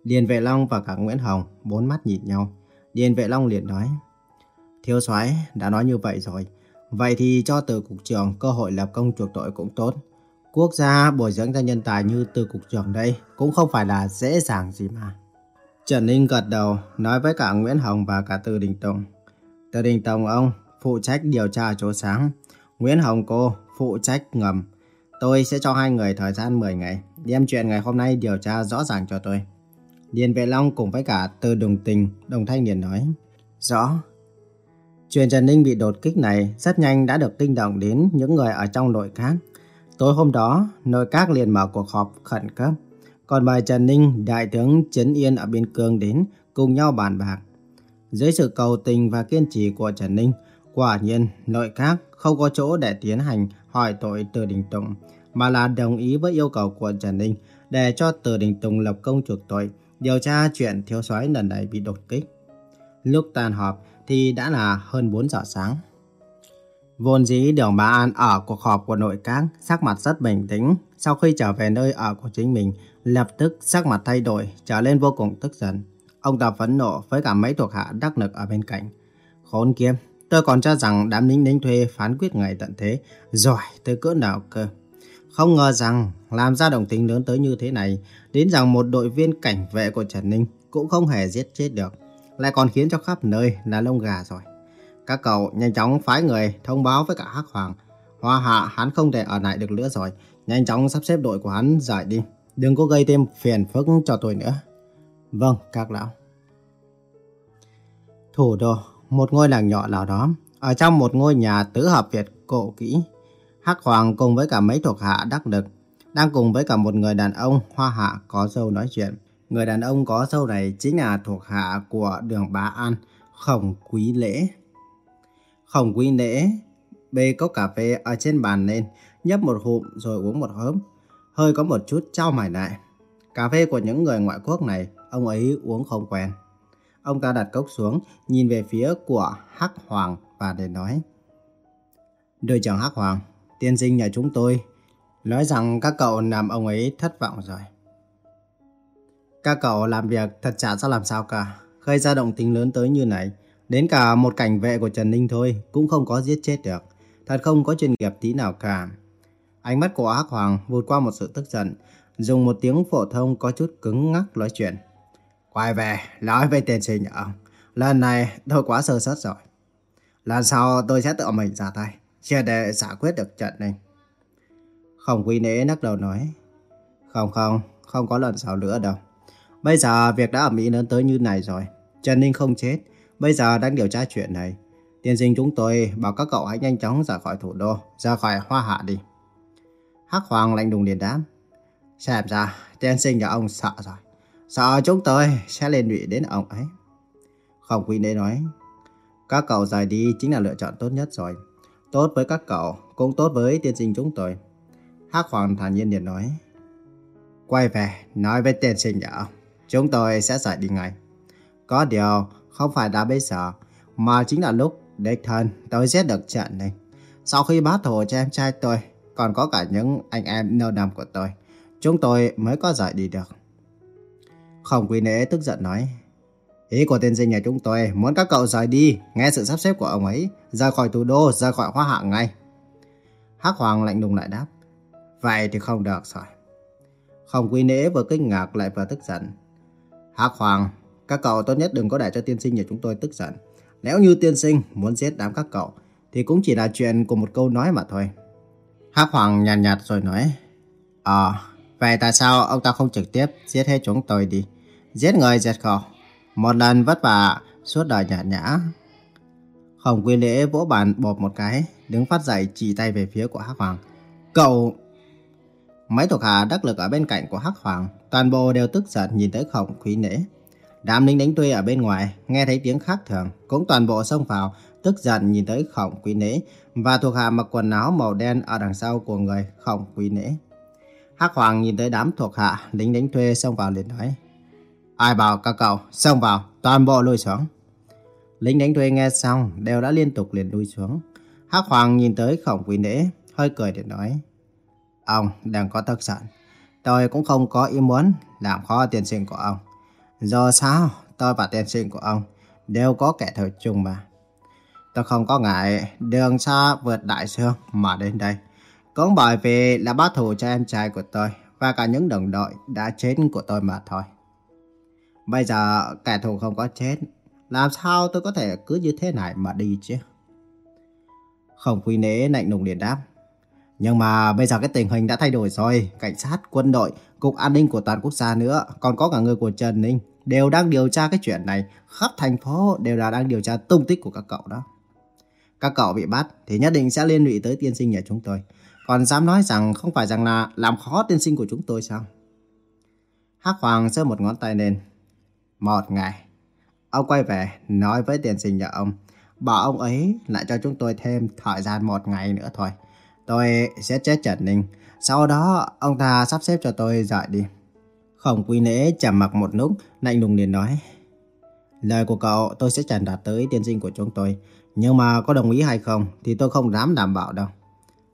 Điền Vệ Long và cả Nguyễn Hồng bốn mắt nhìn nhau. Điền Vệ Long liền nói, Thiếu soái đã nói như vậy rồi, vậy thì cho từ cục trưởng cơ hội lập công chuộc tội cũng tốt. Quốc gia bồi dưỡng ra nhân tài như từ cục trưởng đây cũng không phải là dễ dàng gì mà. Trần Ninh gật đầu nói với cả Nguyễn Hồng và cả Từ Đình Tùng. Từ Đình Tổng ông phụ trách điều tra chỗ sáng, Nguyễn Hồng cô phụ trách ngầm. Tôi sẽ cho hai người thời gian 10 ngày, đem chuyện ngày hôm nay điều tra rõ ràng cho tôi. Điền Vệ Long cùng với cả Từ Đồng Tình, Đồng Thanh Điền nói. Rõ. Chuyện Trần Ninh bị đột kích này rất nhanh đã được kinh động đến những người ở trong nội các. Tối hôm đó, nội các liền mở cuộc họp khẩn cấp. Còn mời Trần Ninh, Đại tướng Trấn Yên ở Biên Cương đến cùng nhau bàn bạc. Dưới sự cầu tình và kiên trì của Trần Ninh, quả nhiên nội các không có chỗ để tiến hành hỏi tội Từ Đình Tùng, mà là đồng ý với yêu cầu của Trần Ninh để cho Từ Đình Tùng lập công chuộc tội, điều tra chuyện thiếu soái lần này bị đột kích. Lúc tan họp thì đã là hơn 4 giờ sáng. Vốn dĩ Đường Bá An ở cuộc họp của nội các, sắc mặt rất bình tĩnh. Sau khi trở về nơi ở của chính mình, lập tức sắc mặt thay đổi, trở lên vô cùng tức giận. Ông ta phẫn nộ với cả mấy thuộc hạ đắc lực ở bên cạnh. Khốn kiếp, tôi còn cho rằng đám lính đánh thuê phán quyết ngày tận thế, giỏi tôi cỡ nào cơ. Không ngờ rằng làm ra đồng tình lớn tới như thế này, đến rằng một đội viên cảnh vệ của Trần Ninh cũng không hề giết chết được, lại còn khiến cho khắp nơi là lông gà rồi. Các cậu nhanh chóng phái người thông báo với cả Hắc Hoàng. Hoa hạ hắn không thể ở lại được nữa rồi, nhanh chóng sắp xếp đội của hắn rời đi. Đừng có gây thêm phiền phức cho tôi nữa. Vâng, các lão. Thủ đô, một ngôi làng nhỏ nào đó, ở trong một ngôi nhà tứ hợp Việt cổ kỹ. Hắc Hoàng cùng với cả mấy thuộc hạ đắc lực, đang cùng với cả một người đàn ông hoa hạ có dâu nói chuyện. Người đàn ông có dâu này chính là thuộc hạ của đường Bá An, Khổng Quý Lễ. Khổng Quý Lễ bê cốc cà phê ở trên bàn lên, nhấp một hụm rồi uống một hớp. Hơi có một chút trao mày lại. Cà phê của những người ngoại quốc này, ông ấy uống không quen. Ông ta đặt cốc xuống, nhìn về phía của Hắc Hoàng và để nói. Đội trưởng Hắc Hoàng, tiên sinh nhà chúng tôi nói rằng các cậu làm ông ấy thất vọng rồi. Các cậu làm việc thật chả ra làm sao cả, gây ra động tính lớn tới như này. Đến cả một cảnh vệ của Trần Ninh thôi cũng không có giết chết được. Thật không có chuyên nghiệp tí nào cả. Ánh mắt của Hắc Hoàng vụt qua một sự tức giận, dùng một tiếng phổ thông có chút cứng ngắc nói chuyện. Quay về, nói với tiên sinh ông. Lần này tôi quá sơ suất rồi. Lần sau tôi sẽ tự mình ra tay, chưa để giải quyết được trận này. Không quy nễ nắc đầu nói. Không không, không có lần sau nữa đâu. Bây giờ việc đã ở Mỹ lớn tới như này rồi. Trần Ninh không chết, bây giờ đang điều tra chuyện này. Tiên sinh chúng tôi bảo các cậu hãy nhanh chóng rời khỏi thủ đô, ra khỏi hoa hạ đi. Hắc Hoàng lạnh đùng liền đáp. Xem ra, tiên sinh nhà ông sợ rồi. Sợ chúng tôi sẽ liên lụy đến ông ấy. Khổng Quỳnh Đế nói. Các cậu rời đi chính là lựa chọn tốt nhất rồi. Tốt với các cậu, cũng tốt với tiên sinh chúng tôi. Hắc Hoàng thản nhiên liền nói. Quay về, nói với tiên sinh đã. Chúng tôi sẽ rời đi ngay. Có điều, không phải đã bây giờ, mà chính là lúc đích thân tôi giết được trận này. Sau khi bát thù cho em trai tôi, còn có cả những anh em nâu nằm của tôi, chúng tôi mới có rời đi được. Khổng Quý Nễ tức giận nói, Ý của tiên sinh nhà chúng tôi muốn các cậu rời đi, nghe sự sắp xếp của ông ấy, ra khỏi thủ đô, ra khỏi hoa hạng ngay. Hắc Hoàng lạnh lùng lại đáp, Vậy thì không được rồi. Khổng Quý Nễ vừa kinh ngạc lại vừa tức giận. Hắc Hoàng, các cậu tốt nhất đừng có để cho tiên sinh nhà chúng tôi tức giận. Nếu như tiên sinh muốn giết đám các cậu, thì cũng chỉ là chuyện của một câu nói mà thôi. Hắc Hoàng nhàn nhạt, nhạt rồi nói, Ờ, vậy tại sao ông ta không trực tiếp giết hết chúng tôi đi? Giết người giết khẩu. Một lần vất vả suốt đời nhạt nhã. Khổng Quy Lễ vỗ bàn bộp một cái, đứng phát dậy chỉ tay về phía của Hắc Hoàng. Cậu... Mấy thuộc hạ đắc lực ở bên cạnh của Hắc Hoàng, toàn bộ đều tức giận nhìn tới Khổng Quý Lễ. Đám lính đánh thuê ở bên ngoài, nghe thấy tiếng khác thường, cũng toàn bộ xông vào, tức giận nhìn tới Khổng Quý Lễ và thuộc hạ mặc quần áo màu đen ở đằng sau của người Khổng Quý Lễ. Hắc Hoàng nhìn tới đám thuộc hạ, lính đánh thuê xông vào liền nói. Ai bảo các cậu, xông vào, toàn bộ lùi xuống. Lính đánh thuê nghe xong, đều đã liên tục liền lùi xuống. Hắc Hoàng nhìn tới khổng quý nễ, hơi cười để nói. Ông đang có tức giận. Tôi cũng không có ý muốn làm khó tiền sinh của ông. Do sao, tôi và tiền sinh của ông đều có kẻ thù chung mà. Tôi không có ngại đường xa vượt đại dương mà đến đây. Cũng bởi vì là báo thù cho em trai của tôi và cả những đồng đội đã chết của tôi mà thôi. Bây giờ kẻ thù không có chết, làm sao tôi có thể cứ như thế này mà đi chứ? Không quy nế lạnh lùng liền đáp. Nhưng mà bây giờ cái tình hình đã thay đổi rồi, cảnh sát, quân đội, cục an ninh của toàn quốc gia nữa, còn có cả người của Trần Ninh đều đang điều tra cái chuyện này, khắp thành phố đều là đang điều tra tung tích của các cậu đó. Các cậu bị bắt thì nhất định sẽ liên lụy tới tiên sinh nhà chúng tôi. Còn dám nói rằng không phải rằng là làm khó tiên sinh của chúng tôi sao? Hắc Hoàng giơ một ngón tay lên. Một ngày, ông quay về nói với tiền sinh nhà ông, bảo ông ấy lại cho chúng tôi thêm thời gian một ngày nữa thôi. Tôi sẽ chết Trần Ninh. Sau đó, ông ta sắp xếp cho tôi rời đi. Khổng quý nễ chầm mặc một lúc, lạnh lùng liền nói. Lời của cậu tôi sẽ truyền đạt tới tiên sinh của chúng tôi. Nhưng mà có đồng ý hay không thì tôi không dám đảm bảo đâu.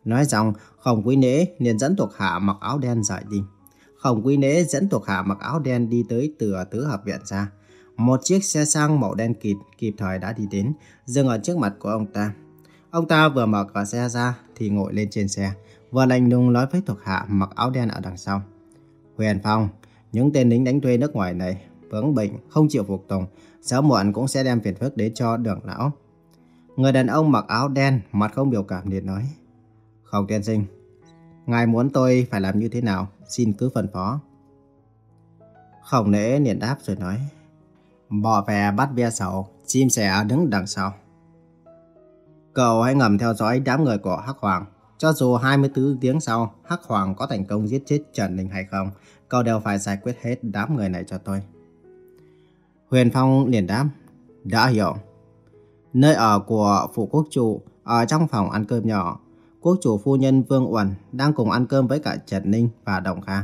Nói xong, Khổng Quý Nễ liền dẫn thuộc hạ mặc áo đen rời đi. Khổng Quý Nễ dẫn thuộc hạ mặc áo đen đi tới từ tứ hợp viện ra. Một chiếc xe sang màu đen kịt kịp thời đã đi đến, dừng ở trước mặt của ông ta. Ông ta vừa mở cửa xe ra thì ngồi lên trên xe, vừa lạnh lùng nói với thuộc hạ mặc áo đen ở đằng sau. Huyền Phong, những tên lính đánh thuê nước ngoài này vướng bệnh, không chịu phục tùng, sớm muộn cũng sẽ đem phiền phức đến cho đường lão. Người đàn ông mặc áo đen, mặt không biểu cảm liền nói. Khổng tiên sinh, ngài muốn tôi phải làm như thế nào, xin cứ phân phó. Khổng nễ liền đáp rồi nói. Bỏ về bắt ve sầu, chim sẻ đứng đằng sau. Cậu hãy ngầm theo dõi đám người của Hắc Hoàng. Cho dù 24 tiếng sau Hắc Hoàng có thành công giết chết Trần Ninh hay không, cậu đều phải giải quyết hết đám người này cho tôi. Huyền Phong liền đáp, đã hiểu. Nơi ở của phủ quốc chủ ở trong phòng ăn cơm nhỏ, quốc chủ phu nhân Vương Uẩn đang cùng ăn cơm với cả Trần Ninh và Đồng Kha.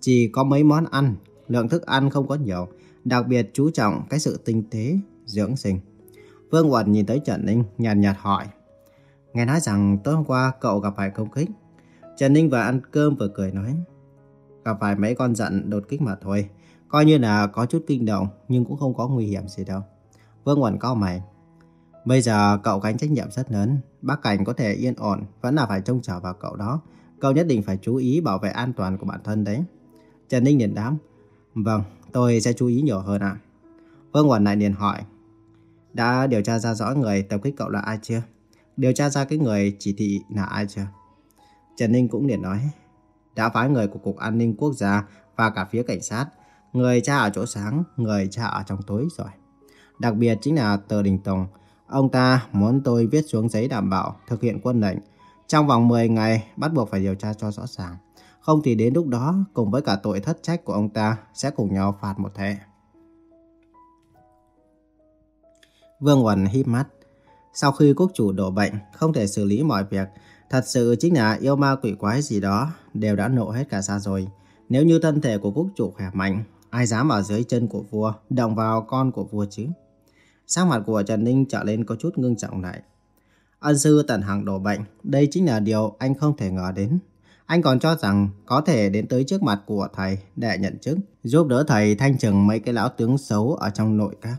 Chỉ có mấy món ăn, lượng thức ăn không có nhiều, đặc biệt chú trọng cái sự tinh tế, dưỡng sinh. Vương Uẩn nhìn tới Trần Ninh, nhàn nhạt, nhạt hỏi. Nghe nói rằng tối hôm qua cậu gặp phải công kích. Trần Ninh vừa ăn cơm vừa cười nói. Gặp phải mấy con giận đột kích mà thôi. Coi như là có chút kinh động, nhưng cũng không có nguy hiểm gì đâu. Vương Uẩn có mày. Bây giờ cậu gánh trách nhiệm rất lớn. Bác Cảnh có thể yên ổn, vẫn là phải trông chờ vào cậu đó. Cậu nhất định phải chú ý bảo vệ an toàn của bản thân đấy. Trần Ninh liền đáp. Vâng, tôi sẽ chú ý nhiều hơn ạ. Vương Quẩn lại liền hỏi. Đã điều tra ra rõ người tập kích cậu là ai chưa? Điều tra ra cái người chỉ thị là ai chưa? Trần Ninh cũng liền nói. Đã phái người của Cục An ninh Quốc gia và cả phía cảnh sát. Người cha ở chỗ sáng, người cha ở trong tối rồi. Đặc biệt chính là Tờ Đình Tùng. Ông ta muốn tôi viết xuống giấy đảm bảo thực hiện quân lệnh. Trong vòng 10 ngày bắt buộc phải điều tra cho rõ ràng. Không thì đến lúc đó cùng với cả tội thất trách của ông ta sẽ cùng nhau phạt một thể. Vương Uẩn híp mắt. Sau khi quốc chủ đổ bệnh, không thể xử lý mọi việc, thật sự chính là yêu ma quỷ quái gì đó đều đã nộ hết cả ra rồi. Nếu như thân thể của quốc chủ khỏe mạnh, ai dám ở dưới chân của vua, động vào con của vua chứ? Sắc mặt của Trần Ninh trở lên có chút ngưng trọng lại. Ân sư tận hàng đổ bệnh, đây chính là điều anh không thể ngờ đến. Anh còn cho rằng có thể đến tới trước mặt của thầy để nhận chức, giúp đỡ thầy thanh trừng mấy cái lão tướng xấu ở trong nội các.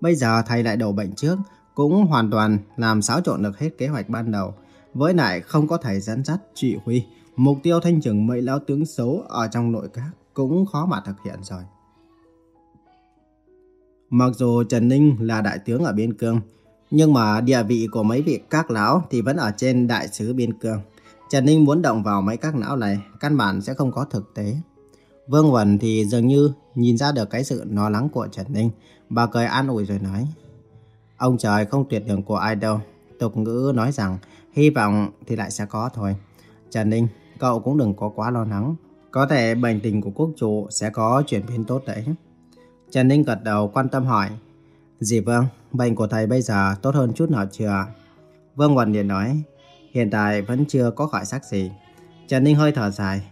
Bây giờ thầy lại đổ bệnh trước, cũng hoàn toàn làm xáo trộn được hết kế hoạch ban đầu. Với lại không có thầy dẫn dắt, chỉ huy, mục tiêu thanh trừng mấy lão tướng xấu ở trong nội các cũng khó mà thực hiện rồi. Mặc dù Trần Ninh là đại tướng ở Biên Cương, nhưng mà địa vị của mấy vị các lão thì vẫn ở trên đại sứ Biên Cương. Trần Ninh muốn động vào mấy các lão này, căn bản sẽ không có thực tế. Vương Vân thì dường như nhìn ra được cái sự lo lắng của Trần Ninh, bà cười an ủi rồi nói. Ông trời không tuyệt đường của ai đâu. Tục ngữ nói rằng hy vọng thì lại sẽ có thôi. Trần Ninh, cậu cũng đừng có quá lo lắng. Có thể bệnh tình của quốc chủ sẽ có chuyển biến tốt đấy. Trần Ninh gật đầu quan tâm hỏi. Dì Vương, bệnh của thầy bây giờ tốt hơn chút nào chưa? Vương Quần liền nói, hiện tại vẫn chưa có khỏi sắc gì. Trần Ninh hơi thở dài.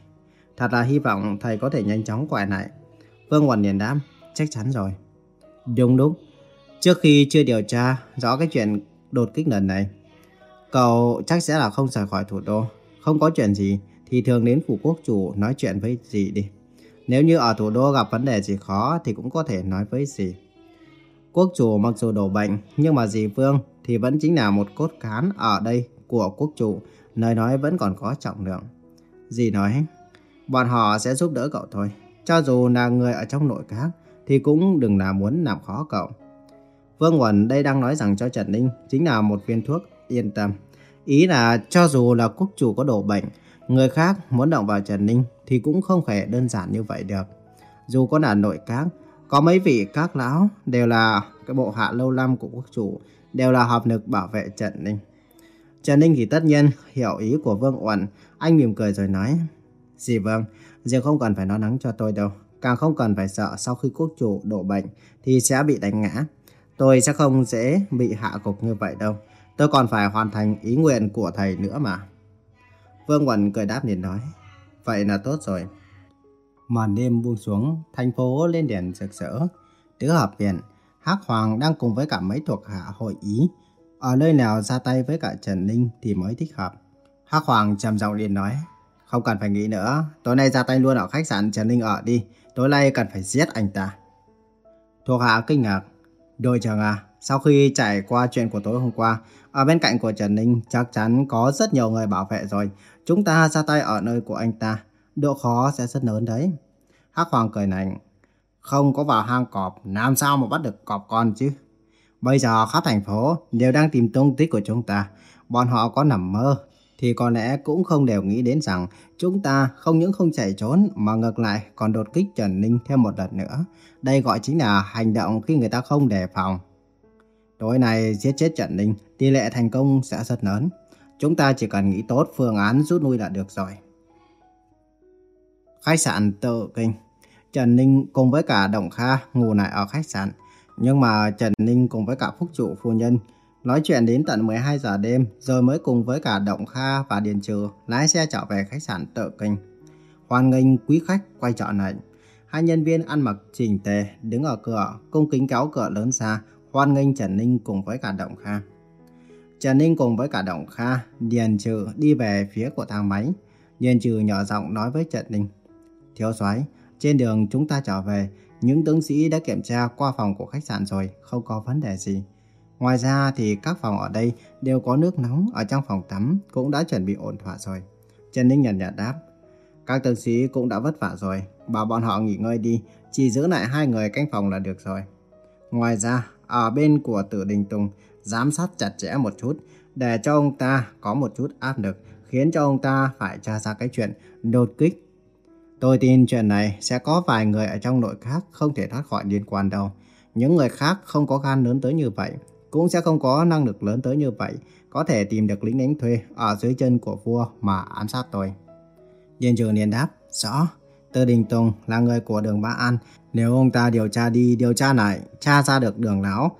Thật là hy vọng thầy có thể nhanh chóng quay lại. Vương Quần liền đáp, chắc chắn rồi. Đúng đúng. Trước khi chưa điều tra rõ cái chuyện đột kích lần này, cậu chắc sẽ là không rời khỏi thủ đô. Không có chuyện gì thì thường đến phủ quốc chủ nói chuyện với dì đi. Nếu như ở thủ đô gặp vấn đề gì khó thì cũng có thể nói với dì. Quốc chủ mặc dù đổ bệnh nhưng mà dì Vương thì vẫn chính là một cốt cán ở đây của quốc chủ, nơi nói vẫn còn có trọng lượng. Dì nói, bọn họ sẽ giúp đỡ cậu thôi. Cho dù là người ở trong nội các thì cũng đừng là muốn làm khó cậu. Vương Quẩn đây đang nói rằng cho Trần Ninh chính là một viên thuốc yên tâm. Ý là cho dù là quốc chủ có đổ bệnh, người khác muốn động vào Trần Ninh thì cũng không hề đơn giản như vậy được. Dù có là nội các, có mấy vị các lão đều là cái bộ hạ lâu năm của quốc chủ, đều là hợp lực bảo vệ Trần Ninh. Trần Ninh thì tất nhiên hiểu ý của Vương Uẩn, anh mỉm cười rồi nói, Dì Vương, dì không cần phải lo lắng cho tôi đâu, càng không cần phải sợ sau khi quốc chủ đổ bệnh thì sẽ bị đánh ngã. Tôi sẽ không dễ bị hạ gục như vậy đâu. Tôi còn phải hoàn thành ý nguyện của thầy nữa mà. Vương uẩn cười đáp liền nói. Vậy là tốt rồi. Màn đêm buông xuống, thành phố lên đèn rực rỡ. Tứ hợp viện, Hắc Hoàng đang cùng với cả mấy thuộc hạ hội ý. Ở nơi nào ra tay với cả Trần Ninh thì mới thích hợp. Hắc Hoàng trầm giọng liền nói. Không cần phải nghĩ nữa, tối nay ra tay luôn ở khách sạn Trần Ninh ở đi. Tối nay cần phải giết anh ta. Thuộc hạ kinh ngạc. Đội trưởng à, sau khi trải qua chuyện của tối hôm qua, ở bên cạnh của Trần Ninh chắc chắn có rất nhiều người bảo vệ rồi. Chúng ta ra tay ở nơi của anh ta, độ khó sẽ rất lớn đấy. Hắc Hoàng cười nảnh, không có vào hang cọp, làm sao mà bắt được cọp con chứ? Bây giờ khắp thành phố đều đang tìm tung tích của chúng ta. Bọn họ có nằm mơ thì có lẽ cũng không đều nghĩ đến rằng chúng ta không những không chạy trốn mà ngược lại còn đột kích Trần Ninh thêm một lần nữa. Đây gọi chính là hành động khi người ta không đề phòng. Tối nay giết chết Trần Ninh, tỷ lệ thành công sẽ rất lớn. Chúng ta chỉ cần nghĩ tốt phương án rút lui là được rồi. Khách sạn tự kinh Trần Ninh cùng với cả Đồng Kha ngủ lại ở khách sạn. Nhưng mà Trần Ninh cùng với cả Phúc Trụ Phu Nhân Nói chuyện đến tận 12 giờ đêm rồi mới cùng với cả Động Kha và Điền Trừ lái xe trở về khách sạn tự kinh. Hoan nghênh quý khách quay trở lại. Hai nhân viên ăn mặc chỉnh tề đứng ở cửa, cung kính kéo cửa lớn ra, hoan nghênh Trần Ninh cùng với cả Động Kha. Trần Ninh cùng với cả Động Kha, Điền Trừ đi về phía của thang máy. Điền Trừ nhỏ giọng nói với Trần Ninh. Thiếu soái, trên đường chúng ta trở về, những tướng sĩ đã kiểm tra qua phòng của khách sạn rồi, không có vấn đề gì. Ngoài ra thì các phòng ở đây đều có nước nóng ở trong phòng tắm cũng đã chuẩn bị ổn thỏa rồi. Trần Ninh nhận nhạt đáp. Các tướng sĩ cũng đã vất vả rồi, bảo bọn họ nghỉ ngơi đi, chỉ giữ lại hai người canh phòng là được rồi. Ngoài ra, ở bên của Tử Đình Tùng, giám sát chặt chẽ một chút, để cho ông ta có một chút áp lực, khiến cho ông ta phải tra ra cái chuyện đột kích. Tôi tin chuyện này sẽ có vài người ở trong nội các không thể thoát khỏi liên quan đâu. Những người khác không có gan lớn tới như vậy, cũng sẽ không có năng lực lớn tới như vậy, có thể tìm được lính đánh thuê ở dưới chân của vua mà ám sát tôi. Diên trường liền đáp, rõ, Tư Đình Tùng là người của đường Ba An, nếu ông ta điều tra đi điều tra lại, tra ra được đường lão,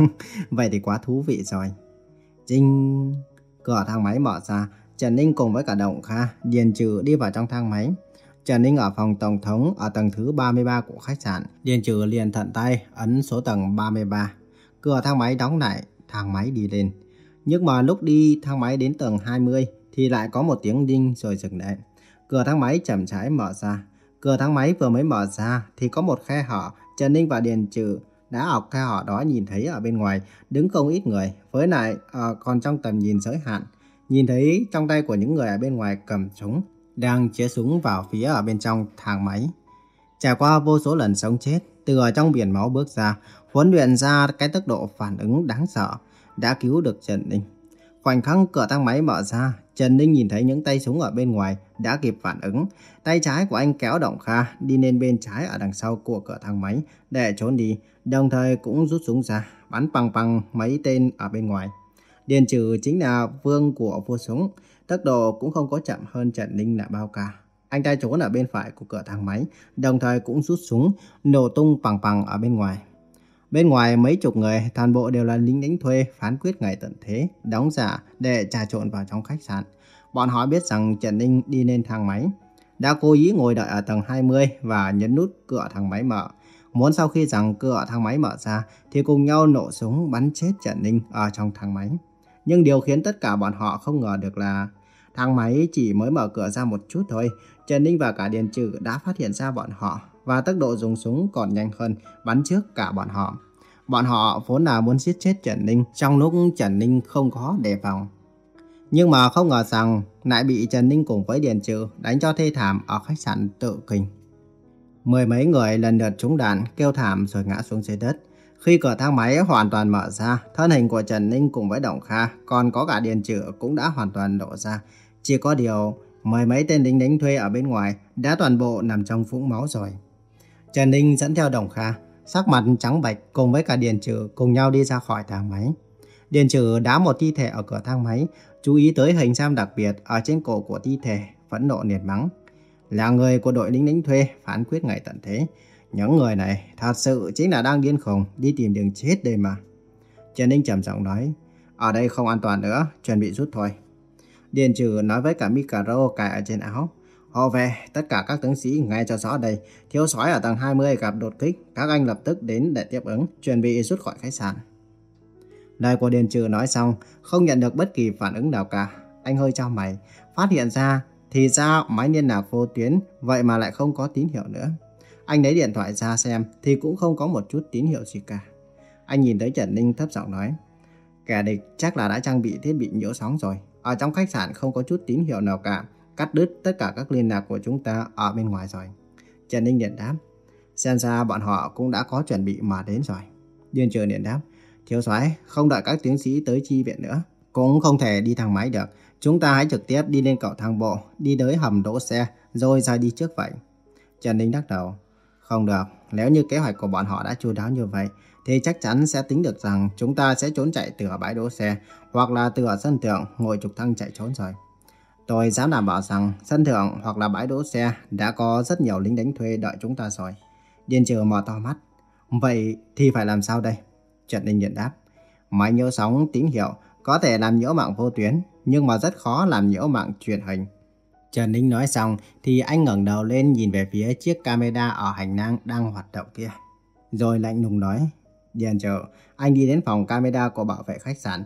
*laughs* vậy thì quá thú vị rồi. Trinh... Cửa thang máy mở ra, Trần Ninh cùng với cả Động Kha, Điền Trừ đi vào trong thang máy. Trần Ninh ở phòng tổng thống ở tầng thứ 33 của khách sạn. Điền Trừ liền thận tay ấn số tầng 33. Cửa thang máy đóng lại, thang máy đi lên. Nhưng mà lúc đi thang máy đến tầng 20 thì lại có một tiếng đinh rồi dừng lại. Cửa thang máy chậm rãi mở ra. Cửa thang máy vừa mới mở ra thì có một khe hở. Trần Ninh và Điền Trừ đã ở khe hở đó nhìn thấy ở bên ngoài đứng không ít người. Với lại à, còn trong tầm nhìn giới hạn. Nhìn thấy trong tay của những người ở bên ngoài cầm súng đang chĩa súng vào phía ở bên trong thang máy. Trải qua vô số lần sống chết, từ ở trong biển máu bước ra, huấn luyện ra cái tốc độ phản ứng đáng sợ, đã cứu được Trần Ninh. Khoảnh khắc cửa thang máy mở ra, Trần Ninh nhìn thấy những tay súng ở bên ngoài đã kịp phản ứng. Tay trái của anh kéo Động Kha đi lên bên trái ở đằng sau của cửa thang máy để trốn đi, đồng thời cũng rút súng ra, bắn bằng bằng mấy tên ở bên ngoài. Điền Trừ chính là vương của vua súng, tốc độ cũng không có chậm hơn Trần Ninh là bao cả. Anh ta trốn ở bên phải của cửa thang máy, đồng thời cũng rút súng, nổ tung bằng bằng ở bên ngoài. Bên ngoài mấy chục người, toàn bộ đều là lính đánh thuê phán quyết ngày tận thế, đóng giả để trà trộn vào trong khách sạn. Bọn họ biết rằng Trần Ninh đi lên thang máy, đã cố ý ngồi đợi ở tầng 20 và nhấn nút cửa thang máy mở. Muốn sau khi rằng cửa thang máy mở ra thì cùng nhau nổ súng bắn chết Trần Ninh ở trong thang máy. Nhưng điều khiến tất cả bọn họ không ngờ được là thang máy chỉ mới mở cửa ra một chút thôi. Trần Ninh và cả Điền Trừ đã phát hiện ra bọn họ và tốc độ dùng súng còn nhanh hơn bắn trước cả bọn họ. Bọn họ vốn là muốn giết chết Trần Ninh trong lúc Trần Ninh không có đề phòng. Nhưng mà không ngờ rằng lại bị Trần Ninh cùng với Điền Trừ đánh cho thê thảm ở khách sạn tự kinh. Mười mấy người lần lượt trúng đạn, kêu thảm rồi ngã xuống dưới đất. Khi cửa thang máy hoàn toàn mở ra, thân hình của Trần Ninh cùng với Đồng Kha, còn có cả Điền Trừ cũng đã hoàn toàn lộ ra. Chỉ có điều, mười mấy tên lính đánh thuê ở bên ngoài đã toàn bộ nằm trong vũng máu rồi. Trần Ninh dẫn theo Đồng Kha, sắc mặt trắng bệch cùng với cả Điền Trừ cùng nhau đi ra khỏi thang máy. Điền Trừ đá một thi thể ở cửa thang máy, chú ý tới hình xăm đặc biệt ở trên cổ của thi thể, phẫn nộ nhiệt mắng. Là người của đội lính đánh thuê phán quyết ngày tận thế. Những người này thật sự chính là đang điên khùng đi tìm đường chết đây mà. Trần Ninh trầm giọng nói, ở đây không an toàn nữa, chuẩn bị rút thôi. Điền trừ nói với cả Mikaro cài ở trên áo. Họ về, tất cả các tướng sĩ ngay cho rõ đây. Thiếu sói ở tầng 20 gặp đột kích, các anh lập tức đến để tiếp ứng, chuẩn bị rút khỏi khách sạn. Lời của Điền Trừ nói xong, không nhận được bất kỳ phản ứng nào cả. Anh hơi cho mày, phát hiện ra thì ra máy liên lạc vô tuyến, vậy mà lại không có tín hiệu nữa. Anh lấy điện thoại ra xem thì cũng không có một chút tín hiệu gì cả. Anh nhìn tới Trần Ninh thấp giọng nói, kẻ địch chắc là đã trang bị thiết bị nhiễu sóng rồi. Ở trong khách sạn không có chút tín hiệu nào cả, cắt đứt tất cả các liên lạc của chúng ta ở bên ngoài rồi. Trần Ninh điện đáp, xem ra bọn họ cũng đã có chuẩn bị mà đến rồi. Điên trường điện đáp, thiếu soái không đợi các tiến sĩ tới chi viện nữa, cũng không thể đi thang máy được. Chúng ta hãy trực tiếp đi lên cầu thang bộ, đi tới hầm đỗ xe, rồi ra đi trước vậy. Trần Ninh đắc đầu. Không được, nếu như kế hoạch của bọn họ đã chu đáo như vậy, thì chắc chắn sẽ tính được rằng chúng ta sẽ trốn chạy từ ở bãi đỗ xe, hoặc là từ ở sân thượng ngồi trục thăng chạy trốn rồi. Tôi dám đảm bảo rằng sân thượng hoặc là bãi đỗ xe đã có rất nhiều lính đánh thuê đợi chúng ta rồi. Điên trừ mở to mắt. Vậy thì phải làm sao đây? Trần Ninh nhận đáp. Máy nhiễu sóng tín hiệu có thể làm nhiễu mạng vô tuyến, nhưng mà rất khó làm nhiễu mạng truyền hình. Trần Ninh nói xong thì anh ngẩng đầu lên nhìn về phía chiếc camera ở hành lang đang hoạt động kia. Rồi lạnh lùng nói, Điền trừ, anh đi đến phòng camera của bảo vệ khách sạn,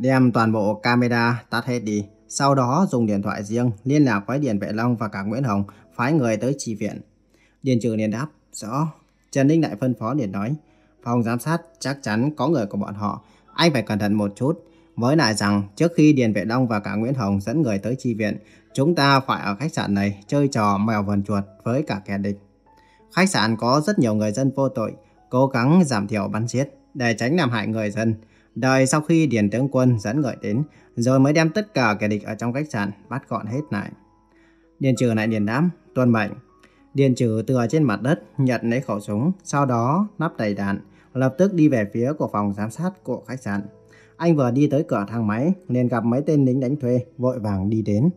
đem toàn bộ camera tắt hết đi. Sau đó dùng điện thoại riêng liên lạc với Điền Vệ Long và cả Nguyễn Hồng phái người tới trì viện. Điền trừ liền đáp, rõ. Trần Ninh lại phân phó Điền nói, phòng giám sát chắc chắn có người của bọn họ. Anh phải cẩn thận một chút, với lại rằng trước khi Điền Vệ Long và cả Nguyễn Hồng dẫn người tới chi viện, chúng ta phải ở khách sạn này chơi trò mèo vần chuột với cả kẻ địch. Khách sạn có rất nhiều người dân vô tội, cố gắng giảm thiểu bắn giết để tránh làm hại người dân. Đợi sau khi Điền tướng quân dẫn người đến, rồi mới đem tất cả kẻ địch ở trong khách sạn bắt gọn hết lại. Điền trừ lại điền đám, tuân mệnh. Điền trừ từ ở trên mặt đất nhận lấy khẩu súng, sau đó nắp đầy đạn, lập tức đi về phía của phòng giám sát của khách sạn. Anh vừa đi tới cửa thang máy, liền gặp mấy tên lính đánh thuê vội vàng đi đến.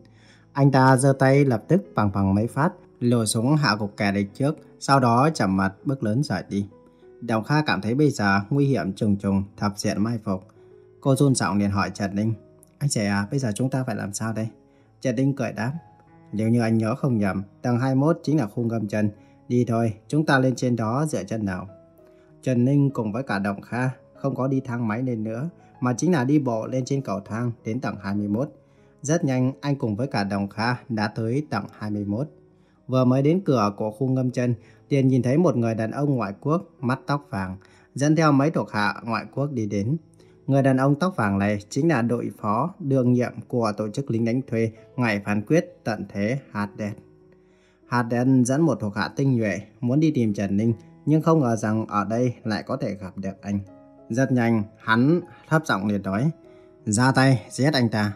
Anh ta giơ tay lập tức bằng bằng mấy phát, lùa súng hạ gục kẻ địch trước, sau đó chậm mặt bước lớn rời đi. Đồng Kha cảm thấy bây giờ nguy hiểm trùng trùng, thập diện mai phục. Cô run giọng liền hỏi Trần Ninh, anh trẻ à, bây giờ chúng ta phải làm sao đây? Trần Ninh cười đáp, nếu như anh nhớ không nhầm, tầng 21 chính là khu ngâm chân. Đi thôi, chúng ta lên trên đó dựa chân nào. Trần Ninh cùng với cả Đồng Kha không có đi thang máy lên nữa, mà chính là đi bộ lên trên cầu thang đến tầng 21. Rất nhanh, anh cùng với cả Đồng Kha đã tới tầng 21. Vừa mới đến cửa của khu ngâm chân, Tiền nhìn thấy một người đàn ông ngoại quốc, mắt tóc vàng, dẫn theo mấy thuộc hạ ngoại quốc đi đến. Người đàn ông tóc vàng này chính là đội phó đương nhiệm của tổ chức lính đánh thuê ngày phán quyết tận thế Harden. Harden dẫn một thuộc hạ tinh nhuệ muốn đi tìm Trần Ninh, nhưng không ngờ rằng ở đây lại có thể gặp được anh. Rất nhanh, hắn thấp giọng liền nói, ra tay, giết anh ta.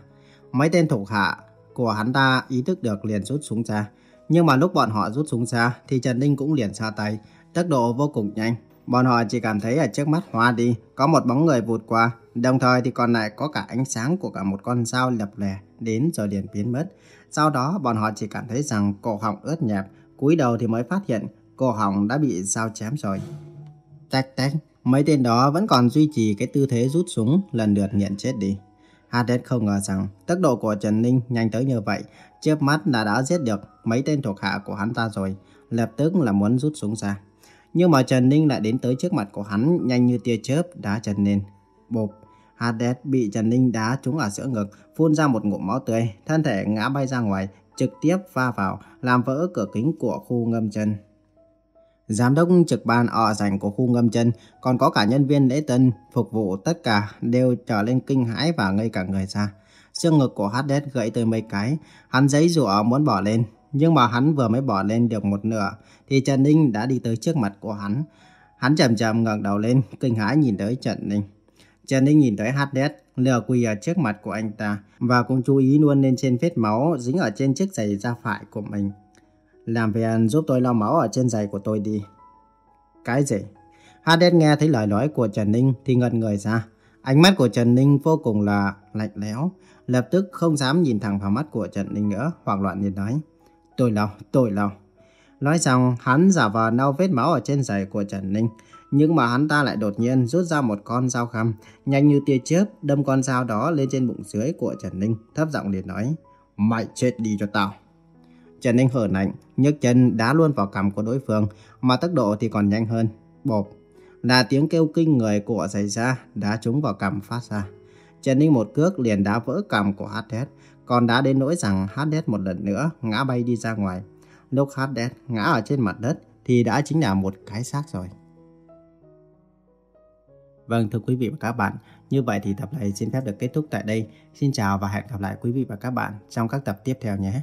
Mấy tên thuộc hạ của hắn ta ý thức được liền rút súng ra. Nhưng mà lúc bọn họ rút súng ra thì Trần Ninh cũng liền ra tay, tốc độ vô cùng nhanh. Bọn họ chỉ cảm thấy ở trước mắt hoa đi, có một bóng người vụt qua, đồng thời thì còn lại có cả ánh sáng của cả một con dao lập lè đến rồi liền biến mất. Sau đó bọn họ chỉ cảm thấy rằng cổ họng ướt nhẹp, cúi đầu thì mới phát hiện cổ họng đã bị dao chém rồi. Tách tách, mấy tên đó vẫn còn duy trì cái tư thế rút súng lần lượt nhận chết đi. Hades không ngờ rằng tốc độ của Trần Ninh nhanh tới như vậy, chớp mắt đã đã giết được mấy tên thuộc hạ của hắn ta rồi, lập tức là muốn rút súng ra. Nhưng mà Trần Ninh lại đến tới trước mặt của hắn nhanh như tia chớp đá Trần Ninh. Bộp, Hades bị Trần Ninh đá trúng ở giữa ngực, phun ra một ngụm máu tươi, thân thể ngã bay ra ngoài, trực tiếp va vào, làm vỡ cửa kính của khu ngâm chân. Giám đốc trực ban ở dành của khu ngâm chân, còn có cả nhân viên lễ tân phục vụ tất cả đều trở lên kinh hãi và ngây cả người ra. Xương ngực của Hades gãy tới mấy cái, hắn giấy rủa muốn bỏ lên, nhưng mà hắn vừa mới bỏ lên được một nửa thì Trần Ninh đã đi tới trước mặt của hắn. Hắn chậm chậm ngẩng đầu lên, kinh hãi nhìn tới Trần Ninh. Trần Ninh nhìn tới Hades, lừa quỳ ở trước mặt của anh ta và cũng chú ý luôn lên trên vết máu dính ở trên chiếc giày da phải của mình. Làm phiền giúp tôi lau máu ở trên giày của tôi đi. Cái gì? Hades nghe thấy lời nói của Trần Ninh thì ngẩn người ra. Ánh mắt của Trần Ninh vô cùng là lạnh lẽo, lập tức không dám nhìn thẳng vào mắt của Trần Ninh nữa, hoảng loạn liền nói. Tôi lau, tôi lau. Nói xong, hắn giả vờ lau vết máu ở trên giày của Trần Ninh. Nhưng mà hắn ta lại đột nhiên rút ra một con dao khăm, nhanh như tia chớp đâm con dao đó lên trên bụng dưới của Trần Ninh, thấp giọng liền nói. Mày chết đi cho tao. Trần Ninh hở nạnh, nhấc chân đá luôn vào cằm của đối phương, mà tốc độ thì còn nhanh hơn. Bộp, là tiếng kêu kinh người của giày ra, đá trúng vào cằm phát ra. Trần Ninh một cước liền đá vỡ cằm của Hades, còn đã đến nỗi rằng Hades một lần nữa ngã bay đi ra ngoài. Lúc Hades ngã ở trên mặt đất thì đã chính là một cái xác rồi. Vâng thưa quý vị và các bạn, như vậy thì tập này xin phép được kết thúc tại đây. Xin chào và hẹn gặp lại quý vị và các bạn trong các tập tiếp theo nhé.